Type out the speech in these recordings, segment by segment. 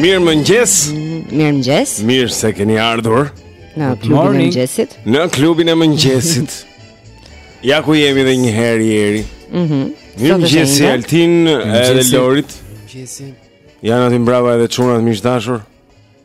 Mirëmëngjes Mirëmëngjes Mirë se keni ardhur Në klubin e mëngjesit Në klubin e mëngjesit Ja ku jemi dhe një herë Ieri mhm. Mirëmëngjesi Altin edhe Lorit Mirëmëngjesi Janë aty mbrapa edhe çunat miq të dashur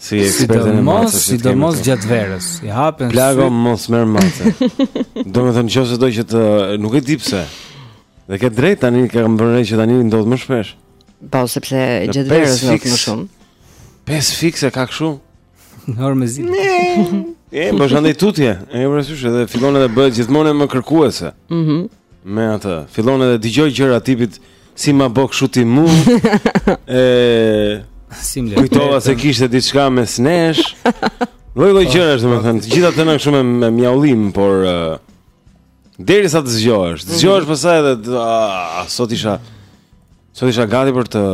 Si ekspertin e maces. Sidomos, sidomos gjatë verës. I hapen Plago mos merr mace. Domethënë nëse do që të nuk e di pse. Dhe ke drejt tani kam vënë re që tani ndodh më shpesh. Po sepse gjatë verës nuk më shumë. Pesë fiks e ka kështu. Normezi. E, më po shandi tutje. E ke parasysh edhe fillon edhe bëhet gjithmonë më kërkuese. Mhm. Mm me atë, fillon edhe dëgjon gjëra tipit Si ma bën kështu ti mua E Si më Kujtova se kishte diçka me s'di ç' lloj-lloj gjërash domethënë të gjitha të thëna kështu me, me mjaullim Por uh, Derisa të zgjohesh Të zgjohesh mm. pastaj dhe uh, Sot isha Sot isha gati për të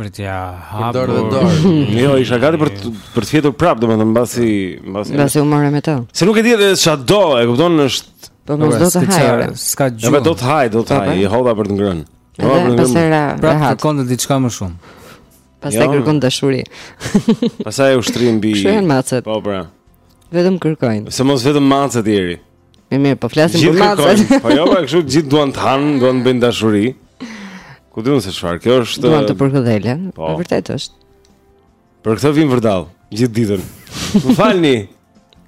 Për t'ia hapur dorë dorë. Jo, isha gati për të për të fjetur prapë, domethënë mbasi mbasi. Mbasi u morëm me të. Se nuk e di edhe ç'a do, e kupton, është Po mos do të hajë. S'ka gjë. Po do të hajë, do të hajë, i hodha për të ngrënë. Po për të ngrënë. Pra të kërkon diçka më shumë. Pastaj jo. kërkon dashuri. Pastaj ushtrim mbi. S'janë macet. Po pra. Vetëm kërkojnë. Se mos vetëm macet Ieri. E mirë, po flasim për macet. Po jo, po kështu gjithë duan të hanë, duan të bëjnë dashuri. Ku di unë se çfarë? Kjo është Duan të përkëdhelen. Po e vërtetë është. Për këtë vijmë vërdallë gjithë ditën. Më falni.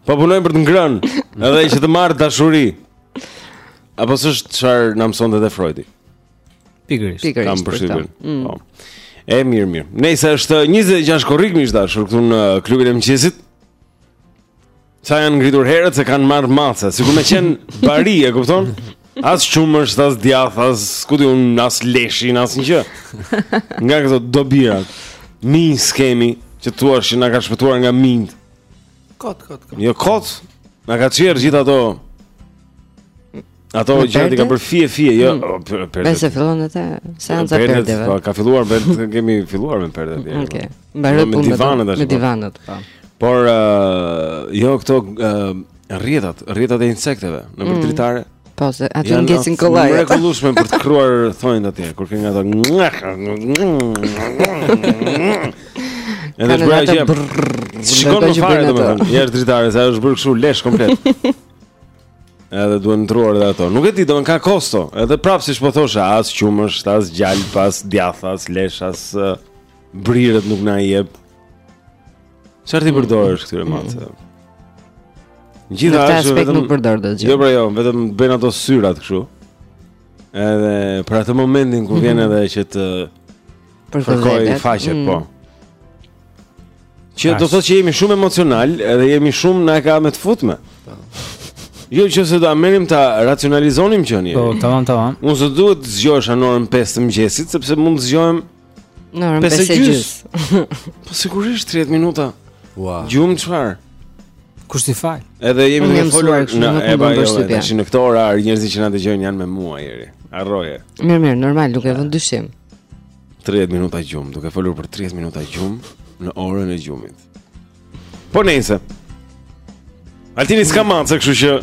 Po punojmë për të ngrënë, edhe që të marrim dashuri. Apo s'është çfarë na mësonte edhe Freudi. Pikërisht. Pikërisht. Kam përshtypjen. Mm. Po. E mirë, mirë. Ndërsa është 26 korrik miq të dashur këtu në klubin e mëngjesit. Sa janë ngritur herët se kanë marrë mace, sikur me qenë bari, e kupton? As qumësht, as djath, as ku di unë, as leshin, asnjë gjë. Nga këto dobitë. Minj s'kemi që thuash se na ka shpëtuar nga minjtë. Kot, kot, kot. Jo kot. Na ka çjerrë gjithë ato Ato gjërat i kanë bërë fije fije, jo mm. perdet. Nëse fillon atë seanca perdeve. Po ka filluar ne kemi filluar me perdet. Okej. Okay. Mbaroi punën me divanet tash. Me po. divanet, po. Por uh, jo këto uh, rrjetat, rrjetat e insekteve në mm. dritare. Po, se aty ja, ngjiten kollaj. Është e mrekullueshme për të kruar thonjtë atje, kur kanë ato. Edhe është bërë gjë. S'shikon më fare domethënë, jashtë dritares, është bërë kështu lesh komplet. Edhe duhet ndruar edhe ato. Nuk e di, domethënë ka kosto. Edhe prapë siç po thosha, as qumësh, as gjalp, as djath, as lesh, as uh, brirët nuk na i jep. Çfarë t'i përdorësh këtyre mm. maceve? Gjithë ato vetëm nuk përdor dot gjë. Jo, pra jo, vetëm bëjnë ato syrat kështu. Edhe për atë momentin kur vjen mhm. edhe që të përkoj faqet, po. Mm. Që do të thotë që jemi shumë emocionalë dhe jemi shumë na e ka me të futme. Po. Jo që se po ta merrnim ta racionalizonim qenien Po, tamam, tamam Unë s'duhet të zgjohesha në orën 5 të mëngjesit Sepse mund të zgjohem Në orën 5 e gjysmë Po sigurisht 30 minuta wow. Gjumë çfarë Kush t'i fal Edhe jemi duke folur Në e ba jo e tashi në këtë orar Njerëzit që na dëgjojnë janë me mua Jeri Harroje Mirë mirë normal nuk e vë në dyshim 30 minuta gjumë, duke folur për 30 minuta gjumë në orën e gjumit. Po nejse. Altini s'ka mace, kështu që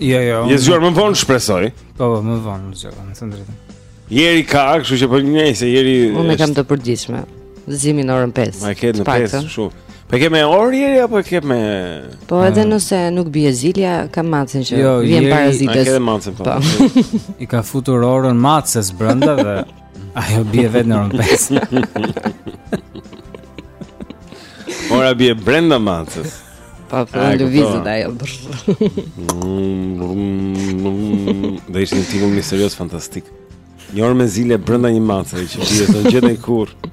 Jo, jo. Je zgjuar më vonë shpresoj. Po, po, më vonë, zgjuar, me thënë të drejtën. Jeri ka, kështu që po nejse, Jeri Unë e kam të përditshme zgjimin në orën 5. Ma ke në 5, shumë. Po e ke me orë Jeri apo e ke me Po edhe hmm. nëse nuk bie zilja kam macën që jo, vjen para zilës. Jo, edhe macën po. po. I ka futur orën macës brenda dhe ajo bie vetë në orën 5. Ora bie brenda macës. Pa po lëvizte ajo. Do ishte një tingull misterios fantastik. Një orë me zile brenda një mace që bie dhe s'gjendet kurrë.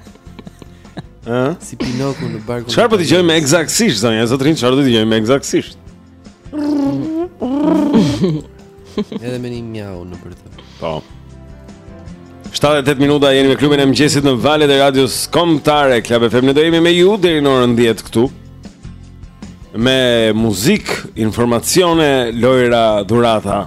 Ë? Si Pinoku në barkun. Çfarë po dëgjojmë eksaktësisht zonja e zotërinj, çfarë do dëgjojmë eksaktësisht? Edhe me një mjau nëpër të. Po. 7 e 8 minuta jeni me klubin e mëngjesit në valët e radios Kombëtare Club FM. Ne do jemi me ju deri në orën 10 këtu. Me muzikë, informacione, lojra, dhurata.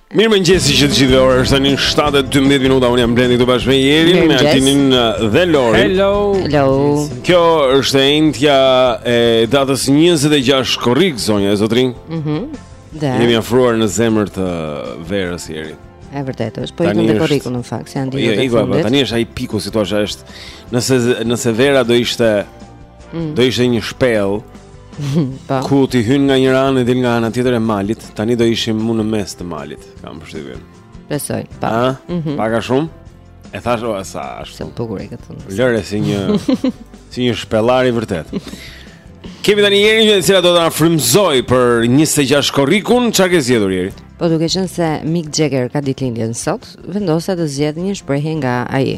Mirëmëngjesi të gjithëve ora është tani 7 e 12 minuta Unë jam Blendi këtu bashkë me Jerin Me Altinin uh, dhe Lorin Hello Hello Kjo është e enjtja e datës 26 korrik zonja e zotërinj mm -hmm. Dhe Jemi afruar në zemër të verës Jeri E vërtetë është Po ikën dhe korriku në fakt Se janë jo, dhjë dhe fundit Tani është ai piku si është Nëse, nëse vera do ishte mm. do ishte një shpellë po. ku ti hyn nga njëra anë dhe nga ana tjetër e malit, tani do ishim mu në mes të malit, kam përshtypjen. Besoj, po. Po. A? Mm -hmm. Pak a shumë? E thashë ashtu. Sa bukur e ke thënë. Lëre si një si një shpellar i vërtetë. Kemi tani Jerin që e cila do të na frymëzojë për 26 korrikun, çka ke zgjedhur Jeri? Po duke qenë se Mick Jagger ka ditëlindjen sot, vendosa të zgjedh një shprehje nga ai.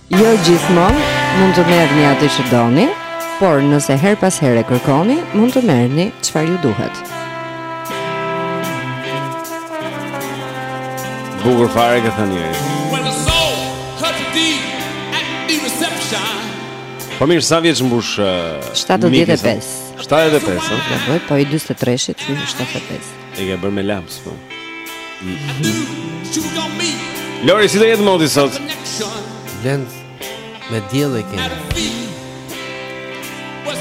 Jo gjithmonë mund të merrni atë që doni, por nëse herë pas here kërkoni, mund të merrni çfarë ju duhet. Bukur fare e thënë. Po mirë, sa vjeç mbush? Uh, 75. 75. Ja, po i 43-shit, 75. E ke bërë me laps, po. Lori, si do jetë moti sot? Ledio, me diell e kemi.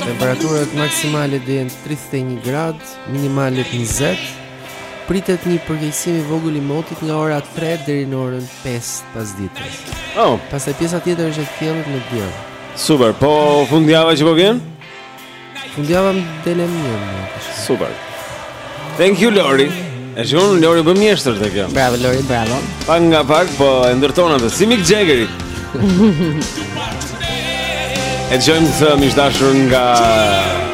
Temperaturat maksimale do jenë 31 grad, minimalet 20. Pritet një përkeqësim i vogël i motit nga ora 3 deri në orën 5 pasdite. Oh, pastaj pjesa tjetër është e kthjellët me diell. Super, po fundjava që po vjen? Fundjava më del e mirë më tash. Super. Thank you Lori. E shikon Lori bë mjeshtër te kjo. Bravo Lori, bravo. Pak nga pak po e ndërton atë si Mick Jaggerit. E dëgjojmë të miq të dashur nga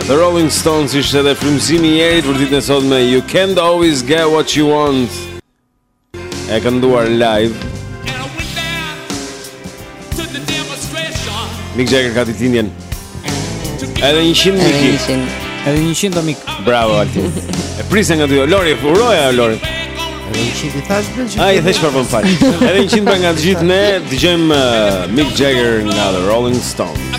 The Rolling Stones ishte edhe frymëzimi i Jerit për ditën e sotme You can't always get what you want. E kënduar live. Mick Jagger ka ditëlindjen. Edhe 100 Mickut. Edhe 100 Mick. Bravo Altin. E prisen nga dy. Lori, uroje Lori. Edhe 100 i thashë pra. A, i the pra, më fal. Edhe 100 nga të gjithë ne dëgjojmë uh, Mick Jagger nga The Rolling Stones.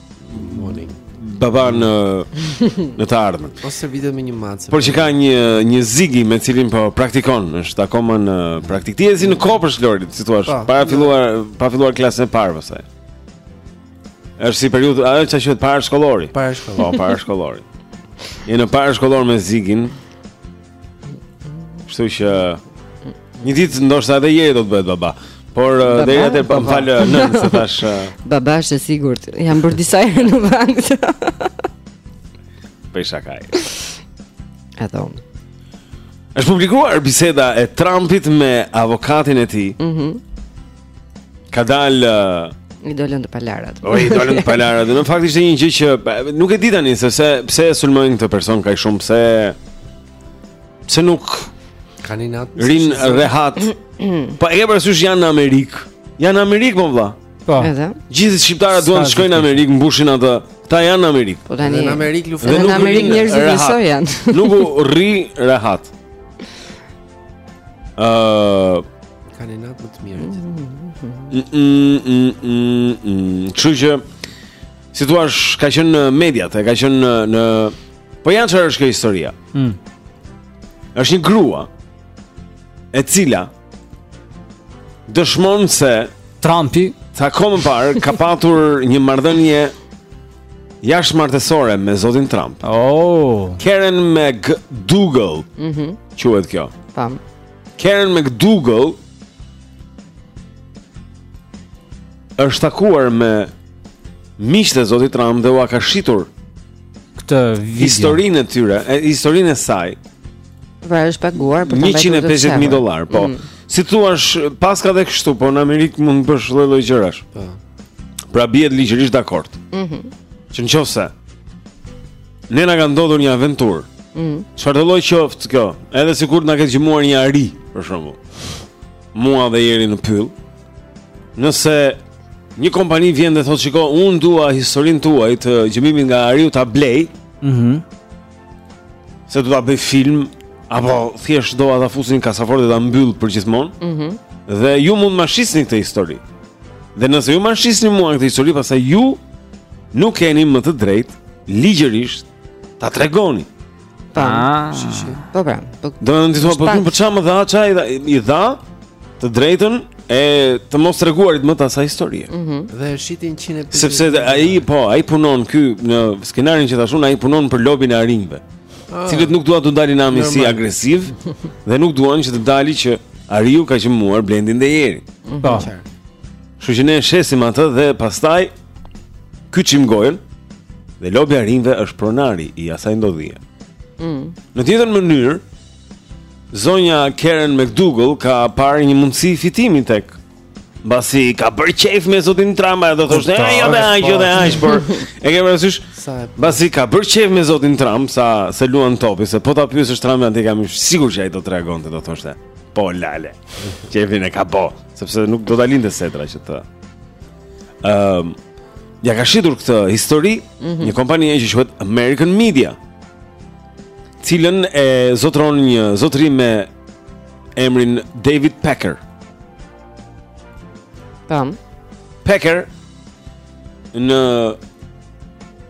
Morning. Baba në në të ardhmen. Ose video me një mace. Por që ka një një Zigi me cilin po praktikon, është akoma në praktikë. Ti je si në kopsht Lori, si thua, po, pa filluar pa filluar klasën e parë pastaj. Është si periudha, ajo çka quhet parashkollori. Parashkollori. Po, parashkollori. Je në parashkollor me Zigin. Kështu që një ditë ndoshta edhe Jeri do të bëhet baba. Por uh, deri atë më fal uh, nën se tash. Uh, baba është e sigurt. Jam bërë disa herë në bankë. Për shaka. Ato. Është publikuar biseda e Trumpit me avokatin e tij. Mhm. Mm Ka dalë i dolën të palarat. Po i dolën të palarat. Në fakt ishte një gjë që nuk e di tani se pse pse e sulmojnë këtë person kaq shumë, pse pse e kanë inat. Rrinë rehat. Po e ke parasysh janë në Amerikë? Janë në Amerikë, po vëlla. Po. Edhe. Gjithë shqiptarët duan të shkojnë në Amerikë, mbushin atë. Këta janë në Amerikë. Po tani. Në Amerikë luftojnë. Në Amerikë njerëzit e janë. Nuk u rri rehat. Ëh, kanë natë më të mirë. Kështu që si të thuash, ka qenë në mediat, e ka qenë në në Po ja çfarë është kjo historia? Mm. Është një grua e cila dëshmon se Trumpi ca kohë më parë ka patur një marrëdhënie Jashtë martesore me zotin Trump. Oh. Karen McDougal. Mhm. Mm Quhet kjo. Tam. Karen McDougal është takuar me miqtë e zotit Trump dhe ua ka shitur këtë video. Historinë e tyre, e, historinë e saj. Pra është paguar për ta mbajtur 150.000 dollarë, po. Mm. Si të thuash, paska dhe kështu, po në Amerikë mund të bësh lloj-lloj gjërash. Po. Pra bie ligjërisht dakord. Mhm. Mm që në qoftë se ne na ka ndodhur një aventurë. Mhm. Mm Çfarëdo lloj qoftë kjo? Edhe sikur të na ketë gjëmuar një ari, për shembull. Mua dhe Jerin në pyll. Nëse një kompani vjen dhe thotë shiko, unë dua historinë tuaj të gjëmimit nga ariu ta blej. Mhm. Mm se do ta bëj film apo thjesht dua ta fus në kasafortë dhe ta mbyll përgjithmonë. Mhm. Mm dhe ju mund të ma shisni këtë histori. Dhe nëse ju ma shisni mua këtë histori, pastaj ju nuk keni më të drejtë ligjërisht ta tregoni. Ta. Ah. Po pra. Po. Do të thonë po çfarë më dha, ça i dha? të drejtën e të mos treguarit më të asaj historie. Mm -hmm. Dhe e shitin 150. Sepse ai po, ai punon ky në skenarin që thashë unë, ai punon për lobin e arinjve. Ah, cilët nuk duan t'u dali nami si agresiv dhe nuk duan që të dali që ariu ka gjëmuar Blendin dhe Jerin. Mm -hmm. Po. Kështu që ne e shesim atë dhe pastaj kyçim gojën dhe lobi i arinjve është pronari i asaj ndodhie. Mm. Në tjetër mënyrë, Zonja Karen McDougal ka parë një mundësi fitimi tek, mbasi ka bërë qejf me zotin Trump, do thosh, "Ja, ja, ja, jo, ja, ai por." E ke parasysh? Mbasi ka bërë qejf me zotin Trump se s'e luan topi, se po ta pyesësh Trumpin ta kam të sigurt që ai do të reagonte, do thoshte. Po lale. Qejfin e ka bo, sepse nuk do ta linte setra që të. Ëm, ia ka shitur këtë histori një kompani që quhet American Media. Cilën e zotëron një zotëri me emrin David Pecker. Tam. Pecker në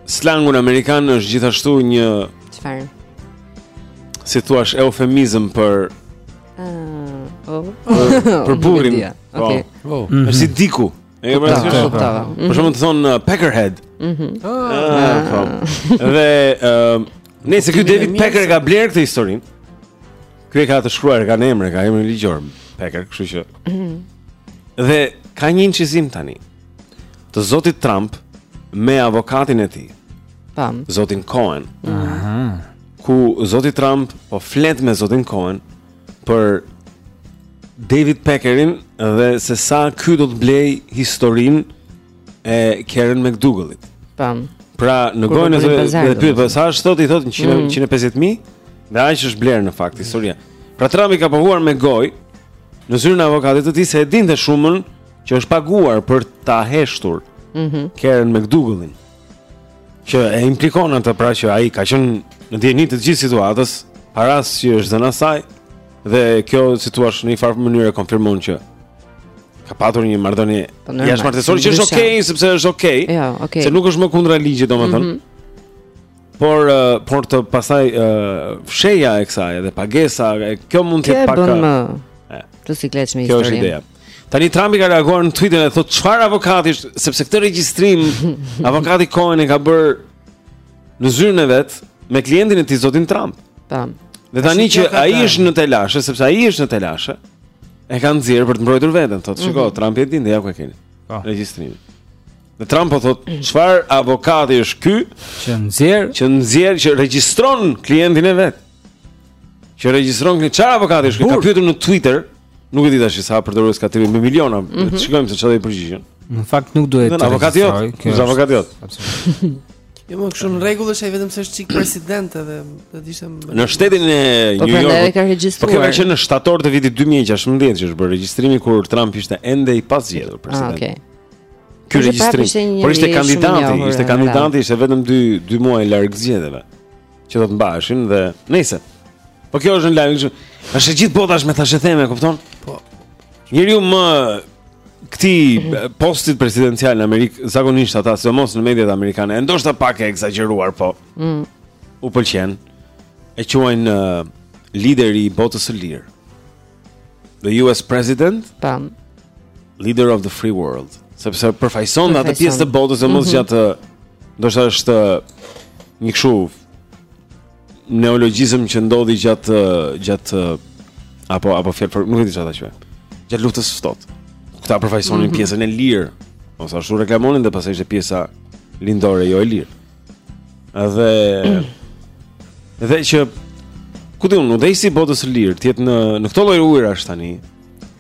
slangun amerikan është gjithashtu një çfarë? Si të thuash, eufemizëm për uh, oh. për, për burrin. Okej. Okay. Oh. Mm -hmm. Është si diku. E ke parasysh? Po, po. Mhm. Për shembull të thon uh, Peckerhead. Mhm. Ah, po. Dhe ëm uh, nëse ky David Pecker ka blerë këtë historinë. Ky e ka të shkruar, ka në emër, ka emrin ligjor Pecker, kështu që. Mhm. Dhe ka një incizim tani. Të zotit Trump me avokatin e tij. Tam. Zotin Cohen. Aha. Ku zoti Trump po flet me zotin Cohen për David Peckerin dhe se sa ky do të blejë historinë e Karen McDougallit. Pam. Pra, në gojën e dhe pyet po sa është thotë i thotë 100, 150 mijë? Dhe aq është blerë në fakt historia. Pra Trumpi ka pohuar me gojë në zyrën e avokatit të tij se e dinte shumën që është paguar për ta heshtur. Mhm. Mm Karen McDougallin. që e implikon atë pra që ai ka qenë në dijeni të gjithë situatës para se ç'është dhënë asaj dhe kjo si thua në një farë mënyrë konfirmon që ka patur një marrëdhënie po, jashtëmartesore që është okay sepse është okay. Jo, okay. Se nuk është më kundra ligjit domethënë. Mm -hmm. Por uh, por pastaj uh, fshehja e kësaj dhe pagesa kjo mund të jetë pak. Kjo bën më. Të sikletshme historinë. Kjo është ideja. Tani Trumpi ka reaguar në Twitter dhe thotë çfarë avokati është, sepse këtë regjistrim avokati Cohen e ka bërë në zyrën e vet me klientin e tij zotin Trump. Tam. Dhe tani që ai është në telashe, sepse ai është në telashe, e ka nxjerrë për të mbrojtur veten, thotë, shikoni, mm -hmm. Trumpi e din dhe ja ku e keni. Po. Regjistrimin. Dhe Trump po thotë, çfarë avokati është ky që nxjerr, që nxjerr që regjistron klientin e vet? Që regjistron klientin, çfarë avokati është? Ka pyetur në Twitter, nuk e di tash sa përdorues ka Twitter me miliona. Mm -hmm. Të shikojmë se çfarë i përgjigjen. Në fakt nuk duhet të avokati jot. Është avokati jot. Jo, më, kështu në rregull është ai vetëm se është çik president edhe do të ishte Në shtetin e po, New York. Po ka regjistruar. Po ka qenë në shtator të vitit 2016 që është bërë regjistrimi kur Trump ishte ende i pazgjedhur ah, president. Ah, okay. Ky regjistrim. Por ishte kandidati, ishte kandidati, ishte vetëm 2 2 muaj larg zgjedhjeve. që do të mbaheshin dhe nejse. Po kjo është në lajme, kështu. Është e gjithë bota është me thashetheme, kupton? Po. Njeriu në këtë postin presidencial në Amerikë, zakonisht ata sidomos në mediat amerikane, ndoshta pak e ekzagjeruar, po. Mm. U pëlqen. E quajnë uh, lideri i botës së lirë. The US President. Tam. Leader of the Free World, sepse përfaqëson dhe atë pjesë të botës sidomos mhm. gjatë ndoshta është një kështu neologjizëm që ndodhi gjatë gjatë apo apo fjalë për nuk e di çfarë ta quaj. Gjatë luftës së ftohtë, ku këta përfaqësonin mhm. pjesën e lirë, ose ashtu reklamonin dhe pastaj ishte pjesa lindore jo e lirë. Dhe dhe që ku ti unë, dhe si botës së lirë, ti në në këto lloj ujërash tani.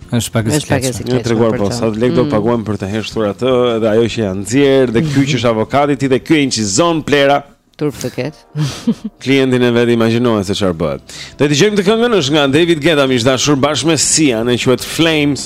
Është pak e frikshme. Ne treguar po sa lek do të mm. paguajmë për të heshtur atë dhe ajo që janë nxjerr dhe ky që është avokati ti dhe ky incizon plera. Turp të ketë. Klientin e vet imagjinohet se çfarë bëhet. Do të dëgjojmë të këngën është nga David Guetta, miq të dashur, bashkë me Sia, dhe quhet Flames.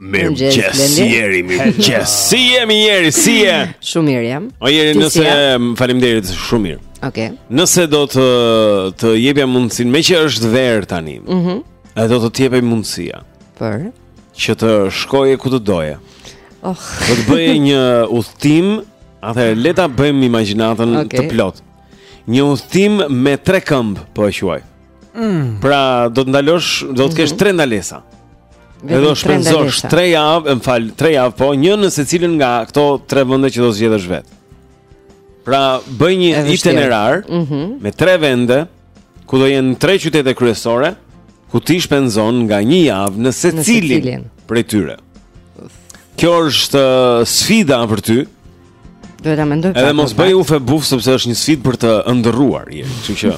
Mirëmëngjes, si je Eri, mirëmëngjes Si jemi Eri, si je Shumë mirë jam O Eri, nëse, faleminderit, shumë mirë Okej Nëse do të, të jepja mundësinë, meqë është verë tani mm -hmm. E do të të jepej mundësia Për Që të shkoje ku të doje Oh Do të bëje një udhëtim Atëherë, le ta bëjmë imagjinatën okay. të plotë Një udhëtim me tre këmbë, po e quaj Mm. Pra, do të ndalosh, do të kesh mhm. tre ndalesa. Dhe do shpenzosh tre javë, më fal, tre javë po, një në secilin nga këto tre vende që do zgjedhësh vetë. Pra, bëj një itinerar mm -hmm. me tre vende ku do jenë tre qytete kryesore, ku ti shpenzon nga një javë në secilin prej tyre. Kjo është uh, sfida për ty. Duhet ta mendoj. Edhe mos bëj ufe buf sepse është një sfidë për të ëndërruar, Eri, kështu që.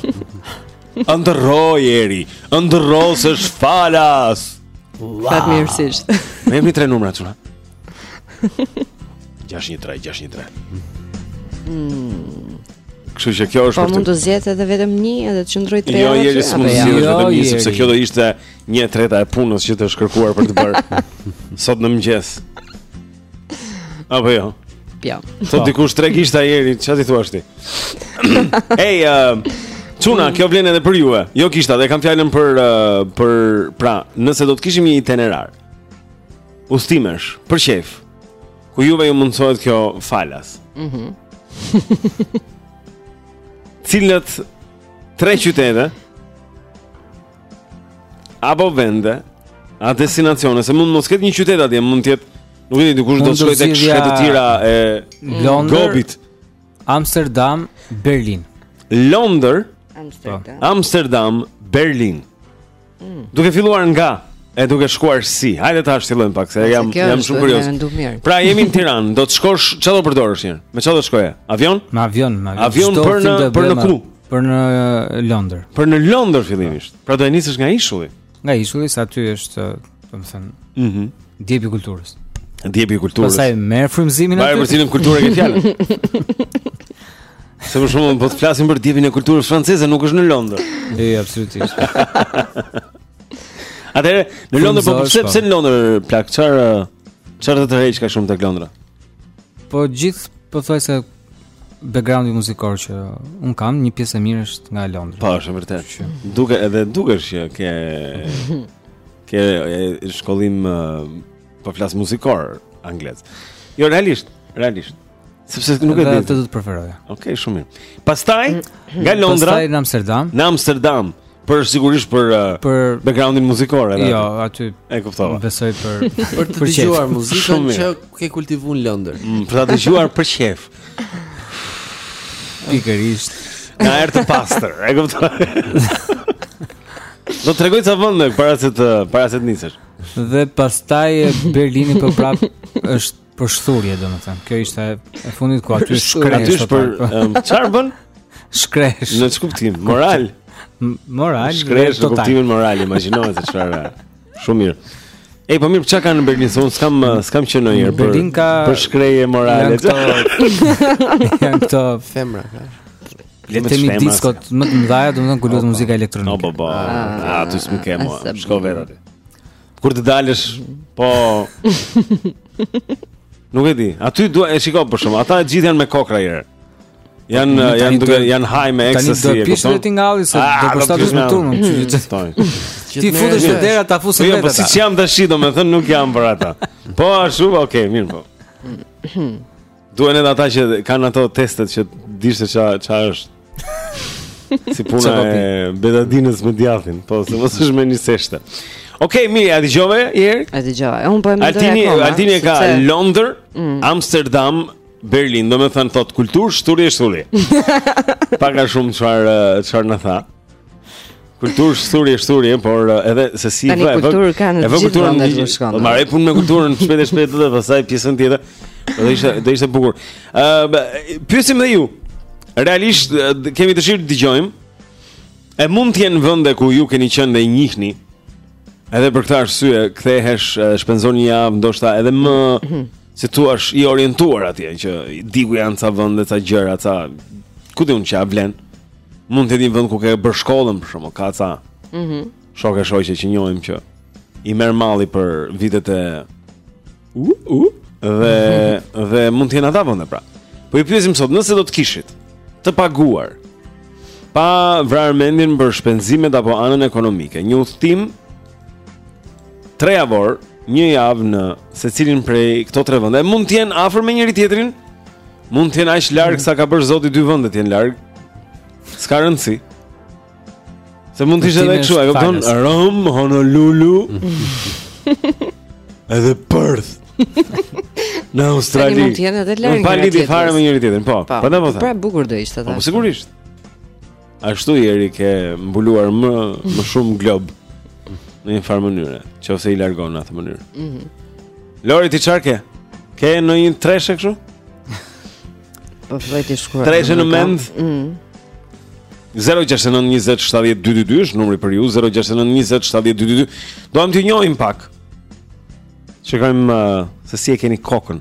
Ëndërro Eri, ëndërro se është falas. Fatmirësisht. Më jepni tre numra çuna. 613, 613. Mm. Kështu që kjo është po për të. Po mund të zgjedh edhe vetëm një, edhe të qëndroj tre. Jo, Eri s'mund të zgjedhësh jo, vetëm një sepse kjo do ishte një treta e punës që të është kërkuar për të bërë sot në mëngjes. Apo jo. Jo. Po dikush tre gishta Eri, çfarë t'i thuash ti? Ej, uh, Çuna, kjo vlen edhe për juve. Jo gishta, dhe kam fjalën për uh, për pra, nëse do të kishim një itinerar. Udhëtimesh, për qejf. Ku juve ju mundësohet kjo falas? Mhm. Mm Cilat tre qytete? apo vende, a destinacione, se mund mos ketë një qytet atje, mund të jetë, nuk e di dikush do të shkojë tek shkretëtira e Gobit Londër, Amsterdam, Berlin. Londër, Amsterdam, po. Amsterdam, Berlin. Mm. Duke filluar nga e duke shkuar si. Hajde ta shtillojmë pak se jam jam shumë kurioz. Pra jemi në Tiranë, do të shkosh çfarë do përdorësh një? Me çfarë do të shkoje? Avion? Me avion, me avion. Avion për në për në ku? Për në Londër. Për në Londër fillimisht. Pra do e nisësh nga ishulli. Nga ishulli se aty është, domethënë, ëh, mm djepi i kulturës. Djepi i kulturës. Pastaj merr frymëzimin aty. Pa për cilën kulturë ke fjalën. Se për shembull, po të flasim për djepin e kulturës franceze, nuk është në Londër. E, absolutisht. Atëherë, në Londër, po pse po. në Londër, plak, çfarë, çfarë të tërheq kaq shumë te Londra? Po gjithë, po thoj se backgroundi muzikor që un kam, një pjesë e mirë është nga Londra. Po, është vërtet. Që... Duk edhe dukesh që ke ke shkollim po flas muzikor anglez. Jo realisht, realisht. Sepse nuk e di. Atë do të preferoja. Okej, okay, shumë mirë. Pastaj mm. nga Londra, pastaj në Amsterdam. Në Amsterdam. Për sigurisht për uh, për backgroundin muzikor edhe. Jo, aty. E kuptova. Besoj për për të dëgjuar muzikën që ke kultivuar në Londër. Mm, për ta dëgjuar për qejf. Pikërisht. Në ajër të pastër, e kuptoj. Do të tregoj ca vende para se të para se të nisësh. Dhe pastaj Berlini po prap është Për shthurje, domethënë, kjo ishte e fundit ku aty shkrihesh Aty është për, çfarë bën? Shkrihesh Në ç'kuptim, moral Moral, shkrihesh në kuptimin moral, imagjinoje ti çfarë Shumë mirë E po mirë, çka kanë në Berlin thonë, s'kam mm. s'kam qenë ndonjëherë për Berlin ka për shkrirje morale. Janë këto emra, ka. Le të themi diskot më të mëdha, domethënë ku luhet muzika elektronike. Po po. Ah, ah, aty s'më ke më. Shko vetë aty. Kur të dalësh, po Nuk e di. Aty duhet e shikoj për shembull, ata të gjithë janë me kokrra herë. Jan jan duke jan haj me ekstazi. Tani do pishë ti ngalli se ah, do kushtat të turnu, çu ju çestoj. Ti futesh te dera ta fusë vetë. Jo, po siç jam tash, domethënë nuk jam për ata. Po ashtu, okay, mirë po. Duhen edhe ata që kanë ato testet që ta dish ça ça është. si puna e Bedadinës me djathin, po se mos është me niseshte. Okej, okay, mirë, a dëgjove Jeri? E dëgjova. Unë po e mendoj Altini, akoma. Altini ka se... Londër, mm. Amsterdam, Berlin, domethënë thot kultur, shthurje shthurje. Pak a shumë çfarë çfarë na tha. Kulturë shthurje shthurje, por eh, edhe se si vë. Tani kulturë ka në të gjithë vendet ku shkon. Mbaroj punë me kulturën shpejt e shpejt dhe pastaj pjesën tjetër. Do ishte do ishte bukur. Ë eh, pyesim dhe ju. Realisht eh, kemi dëshirë të dëgjojmë. E mund të jenë vende ku ju keni qenë dhe i njihni. Edhe për këtë arsye kthehesh shpenzon një javë ndoshta edhe më mhm. si të thuash, i orientuar atje që di ku janë ca vende, ca gjëra, ca ku di unë që ia vlen. Mund të jetë një vend ku ke bërë shkollën për shembull, ka ca. Mhm. Mm Shokë shoqe që njohim që i merr malli për vitet e u uh, u uh, dhe mm -hmm. dhe mund të jenë ato vende pra. Po i pyesim sot, nëse do të kishit të paguar pa vrarë mendjen për shpenzimet apo anën ekonomike, një udhëtim 3 javor, një javë në secilin prej këto tre vende. Mund të jenë afër me njëri tjetrin. Mund të jenë aq larg sa ka bërë Zoti dy vendet janë larg. S'ka rëndësi. Se mund të ishte edhe kështu, e kupton? Romë, Honolulu. Edhe Perth. Në Australi. Mund të jenë edhe larg. Mund të fare me njëri tjetrin, po. Prandaj po. Pra bukur do ishte atë. Po, sigurisht. Ashtu, Eri, ke mbuluar më, më shumë glob në një farë mënyre, qoftë se i largon në atë mënyrë. Mhm. Mm Lori ti çfarë ke? Ke ndonjë treshe kështu? Po filloj të shkruaj. Treshe në mend? Mhm. Mm 0692070222 është numri për ju 0692070222 duam t'ju njohim pak. Shikojmë uh, se si e keni kokën.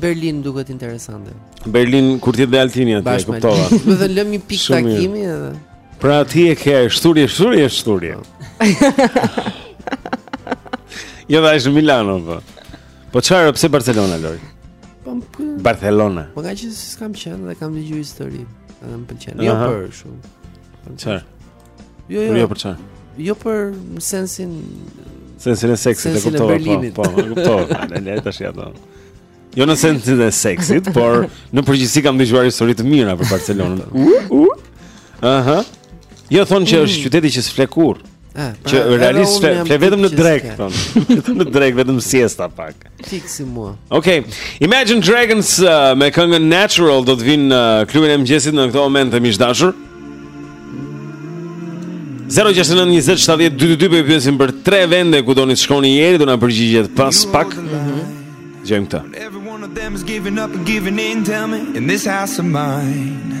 Berlin duket interesante. Berlin kur ti dhe Altini aty, e kuptova. Do të lëmë një pikë takimi edhe. Pra ti e ke shturje, shturje, shturje. Jo dha në Milano po. Po çfarë pse Barcelona, Lori? Po Barcelona. Po ngaqë s'kam qenë dhe kam dëgjuar histori, edhe më pëlqen. Jo për shumë. Çfarë? Jo, jo. Jo për çfarë? Jo për në sensin sensin e seksit, e kuptova. Po, po, e kuptova. Ne le tash ja do. Jo në sensin e seksit, por në përgjithësi kam dëgjuar histori të mira për Barcelonën. Uh, uh. Aha. Jo, thonë që është mm. qyteti që s'fle kurrë. Ah, pra, që realisht fle vetëm në drekë, thonë. Vetëm në drekë, vetëm siesta pak. Fiks si mua. Okej. Okay. Imagine Dragons uh, me këngën Natural do të vinë në uh, klubin e mëngjesit në këtë moment, miq të dashur. 0692070222 po ju pyesim për tre vende ku doni të shkoni. Eri do na përgjigjet pas pak. Dëgjojmë këta. Everyone of them is giving up and giving in, tell me, in this house of mine.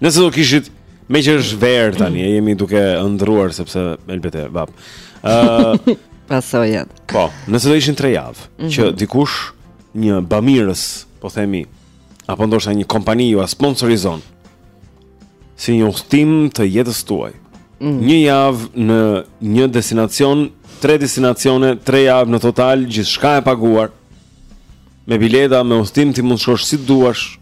Nëse do kishit, meqë është verë tani, e jemi duke ëndërruar sepse elbet e vapë. Uh, Pasojat. Po, nëse do ishin tre javë, mm -hmm. që mhm. dikush një bamirës, po themi, apo ndoshta një kompani jua sponsorizon, si një udhëtim të jetës tuaj, mm -hmm. një javë në një destinacion, tre destinacione, tre javë në total, gjithçka e paguar, me bileta, me udhëtim, ti mund të shkosh si të duash,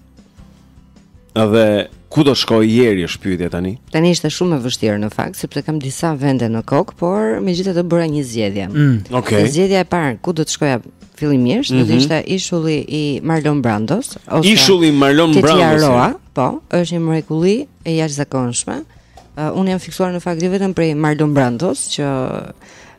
Dhe ku do shkojë Eri është pyetja tani? Tani ishte shumë e vështirë në fakt, sepse kam disa vende në kokë, por megjithatë bëra një zgjedhje. Mm, okay. Zgjedhja e parë ku do të shkoja fillimisht, mm -hmm. do të mhm. ishte ishulli i Marlon Brandos ose Ishulli Marlon Brandos. Roa, po, është një mrekulli e jashtëzakonshme. Uh, unë jam fiksuar në fakt jo vetëm prej Marlon Brandos që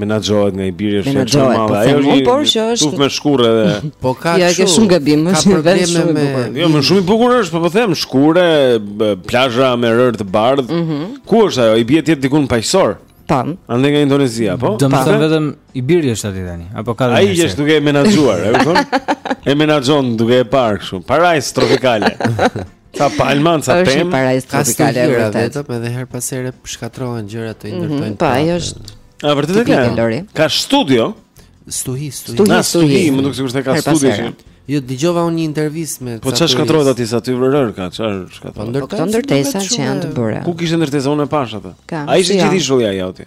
Menaxhohet nga i biri është shumë e madhe. Ai është por që është tufë me shkurre dhe po ka kështu. Ja ke shumë gabim, është një vend shumë i bukur. Jo, mo shumë i bukur është, po po them shkurre, plazhe me rërë të bardhë. Mhm. Ku është ajo? I bie të jetë diku në Paqësor. Tan. Andej nga Indonezia, po? Domethënë vetëm i biri është aty tani, apo ka Ai është duke e menaxhuar, e kupton? E menaxhon duke e parë kështu, parajsë tropikale. Ca palma, ca pemë. Është parajsë tropikale e vërtetë. Vetëm edhe herë pas here shkatrohen gjëra të mhm, ndërtojnë. Po, ai është. A vërtet e ke? Ka studio. Stuhi, stuhi. Stuhi, stuhi. M'u duk sikur s'ka studio. Jo dëgjova unë një intervistë me Po çfarë shkatrohet aty se aty veç rërë ka çfarë shkatrohet? Po, po ndërtesa që janë të bëra. Ku kishte ndërtesa unë e pashë atë. Ai ishte gjithë ishulli ai aty.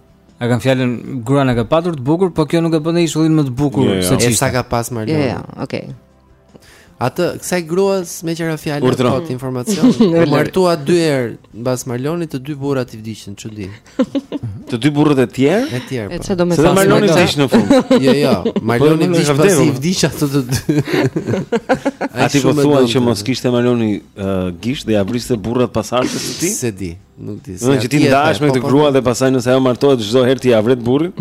E kam fjalën gruan e ka patur të bukur, po kjo nuk e bën ishullin më të bukur jo, jo. se çfarë. Sa ka pas më lart. Jo, jo, okay. Atë kësaj gruas me qira fjalë ato fot informacion. E martua dy herë mbas Marlonit, të dy burrat i vdiqën çudi. Të dy burrat e tjerë? E tjerë. Po. E çfarë do të thotë? Se Marloni vdiq në fund. Jo, jo. Po, Marloni vdiq pasi vdiqën ata të dy. A ti po thua që mos kishte Marloni uh, gisht dhe ia vriste burrat pasardhës të tij? S'e di. Nuk di. Do të thotë ti ndahesh me këtë po, po, grua po. dhe pastaj nëse ajo martohet çdo herë ti ia vret burrin.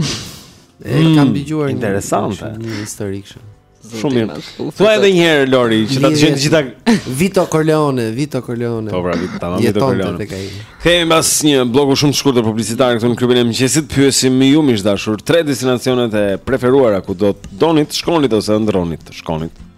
E hmm, kam dëgjuar interesante. Histori kështu. Shumë mirë. Thuaj edhe një herë Lori, që ta dëgjojnë të gjithë Vito Corleone, Vito Corleone. Po bravo, tamam Vito Corleone. Kthehemi mbas një blloku shumë të shkurtër publicitar këtu në klubin e mëngjesit, pyesim ju miq të dashur, tre destinacionet e preferuara ku do të donit të shkonit ose ëndërronit të shkonit.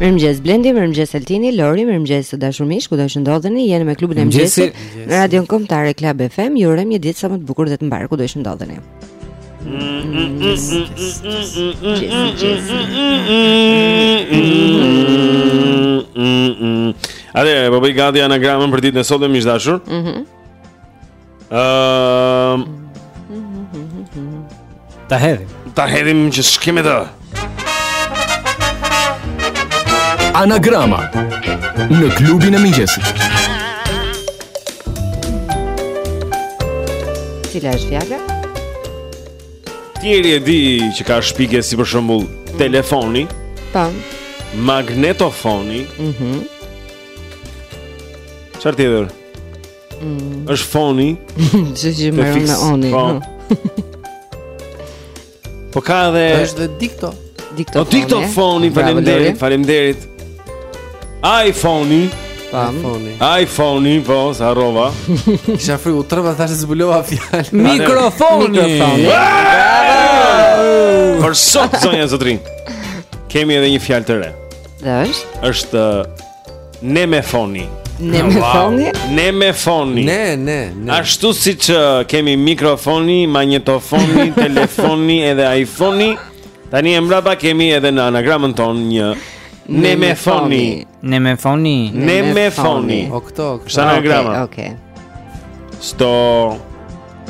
Mirëmëngjes Blendi, mirëmëngjes Altini, Lori, mirëmëngjes të dashur miq, kudo që ndodheni. Jeni me klubin e mëngjesit në Radion Kombëtare Club FM. Ju urojmë një ditë sa më të bukur dhe të mbarë kudo që ndodheni. Atëherë, po bëj gati anagramën për ditën e sotme, miq të dashur. Mhm. Ëm Ta hedhim. Ta hedhim që çke me të. Anagrama në klubin e mëngjesit. Cila është fjala? Ti e e di që ka shpikje si për shembull telefoni, Po. magnetofoni. Mhm. Çfarë tjetër? Mm. Është foni. Çdo gjë mbaron në oni. Po. po ka edhe Është dhe dikto. Dikto. Po diktofoni, faleminderit, faleminderit. iPhone-i. iPhone-i. iPhone-i, po, s'e harrova. Kisha frikë, u tremba thashë zbulova fjalë. Mikrofoni. Por sot zonja zotërinj. Kemi edhe një fjalë të re. Dhe është? Është uh, Ne me foni. Ne me foni? Ne me foni. Ne, ne, ne. Ashtu siç kemi mikrofoni, magnetofoni, telefoni edhe iPhone-i, tani e mbrapa kemi edhe në anagramën tonë një ne me foni. Ne me foni. Ne me foni. O këto, këto. Shë anagrama. Ok, ok. Sto...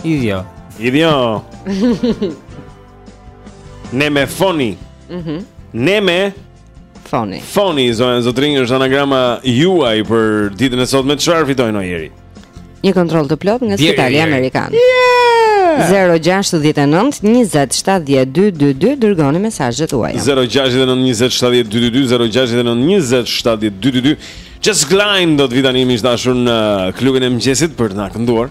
Idjo. Idjo. ne me foni. Mhm. Ne me... Foni. Foni zonja e zotërinj është anagrama juaj për ditën e sotme çfarë fitojnë o Jeri? Një kontroll të plotë nga Spitali Amerikan. Yeah! 069 2070222 dërgoni mesazhet tuaja. 069 2070222 069 2070222 Just Glide do të vijë tani miq të dashur në klubin e mëngjesit për të na kënduar.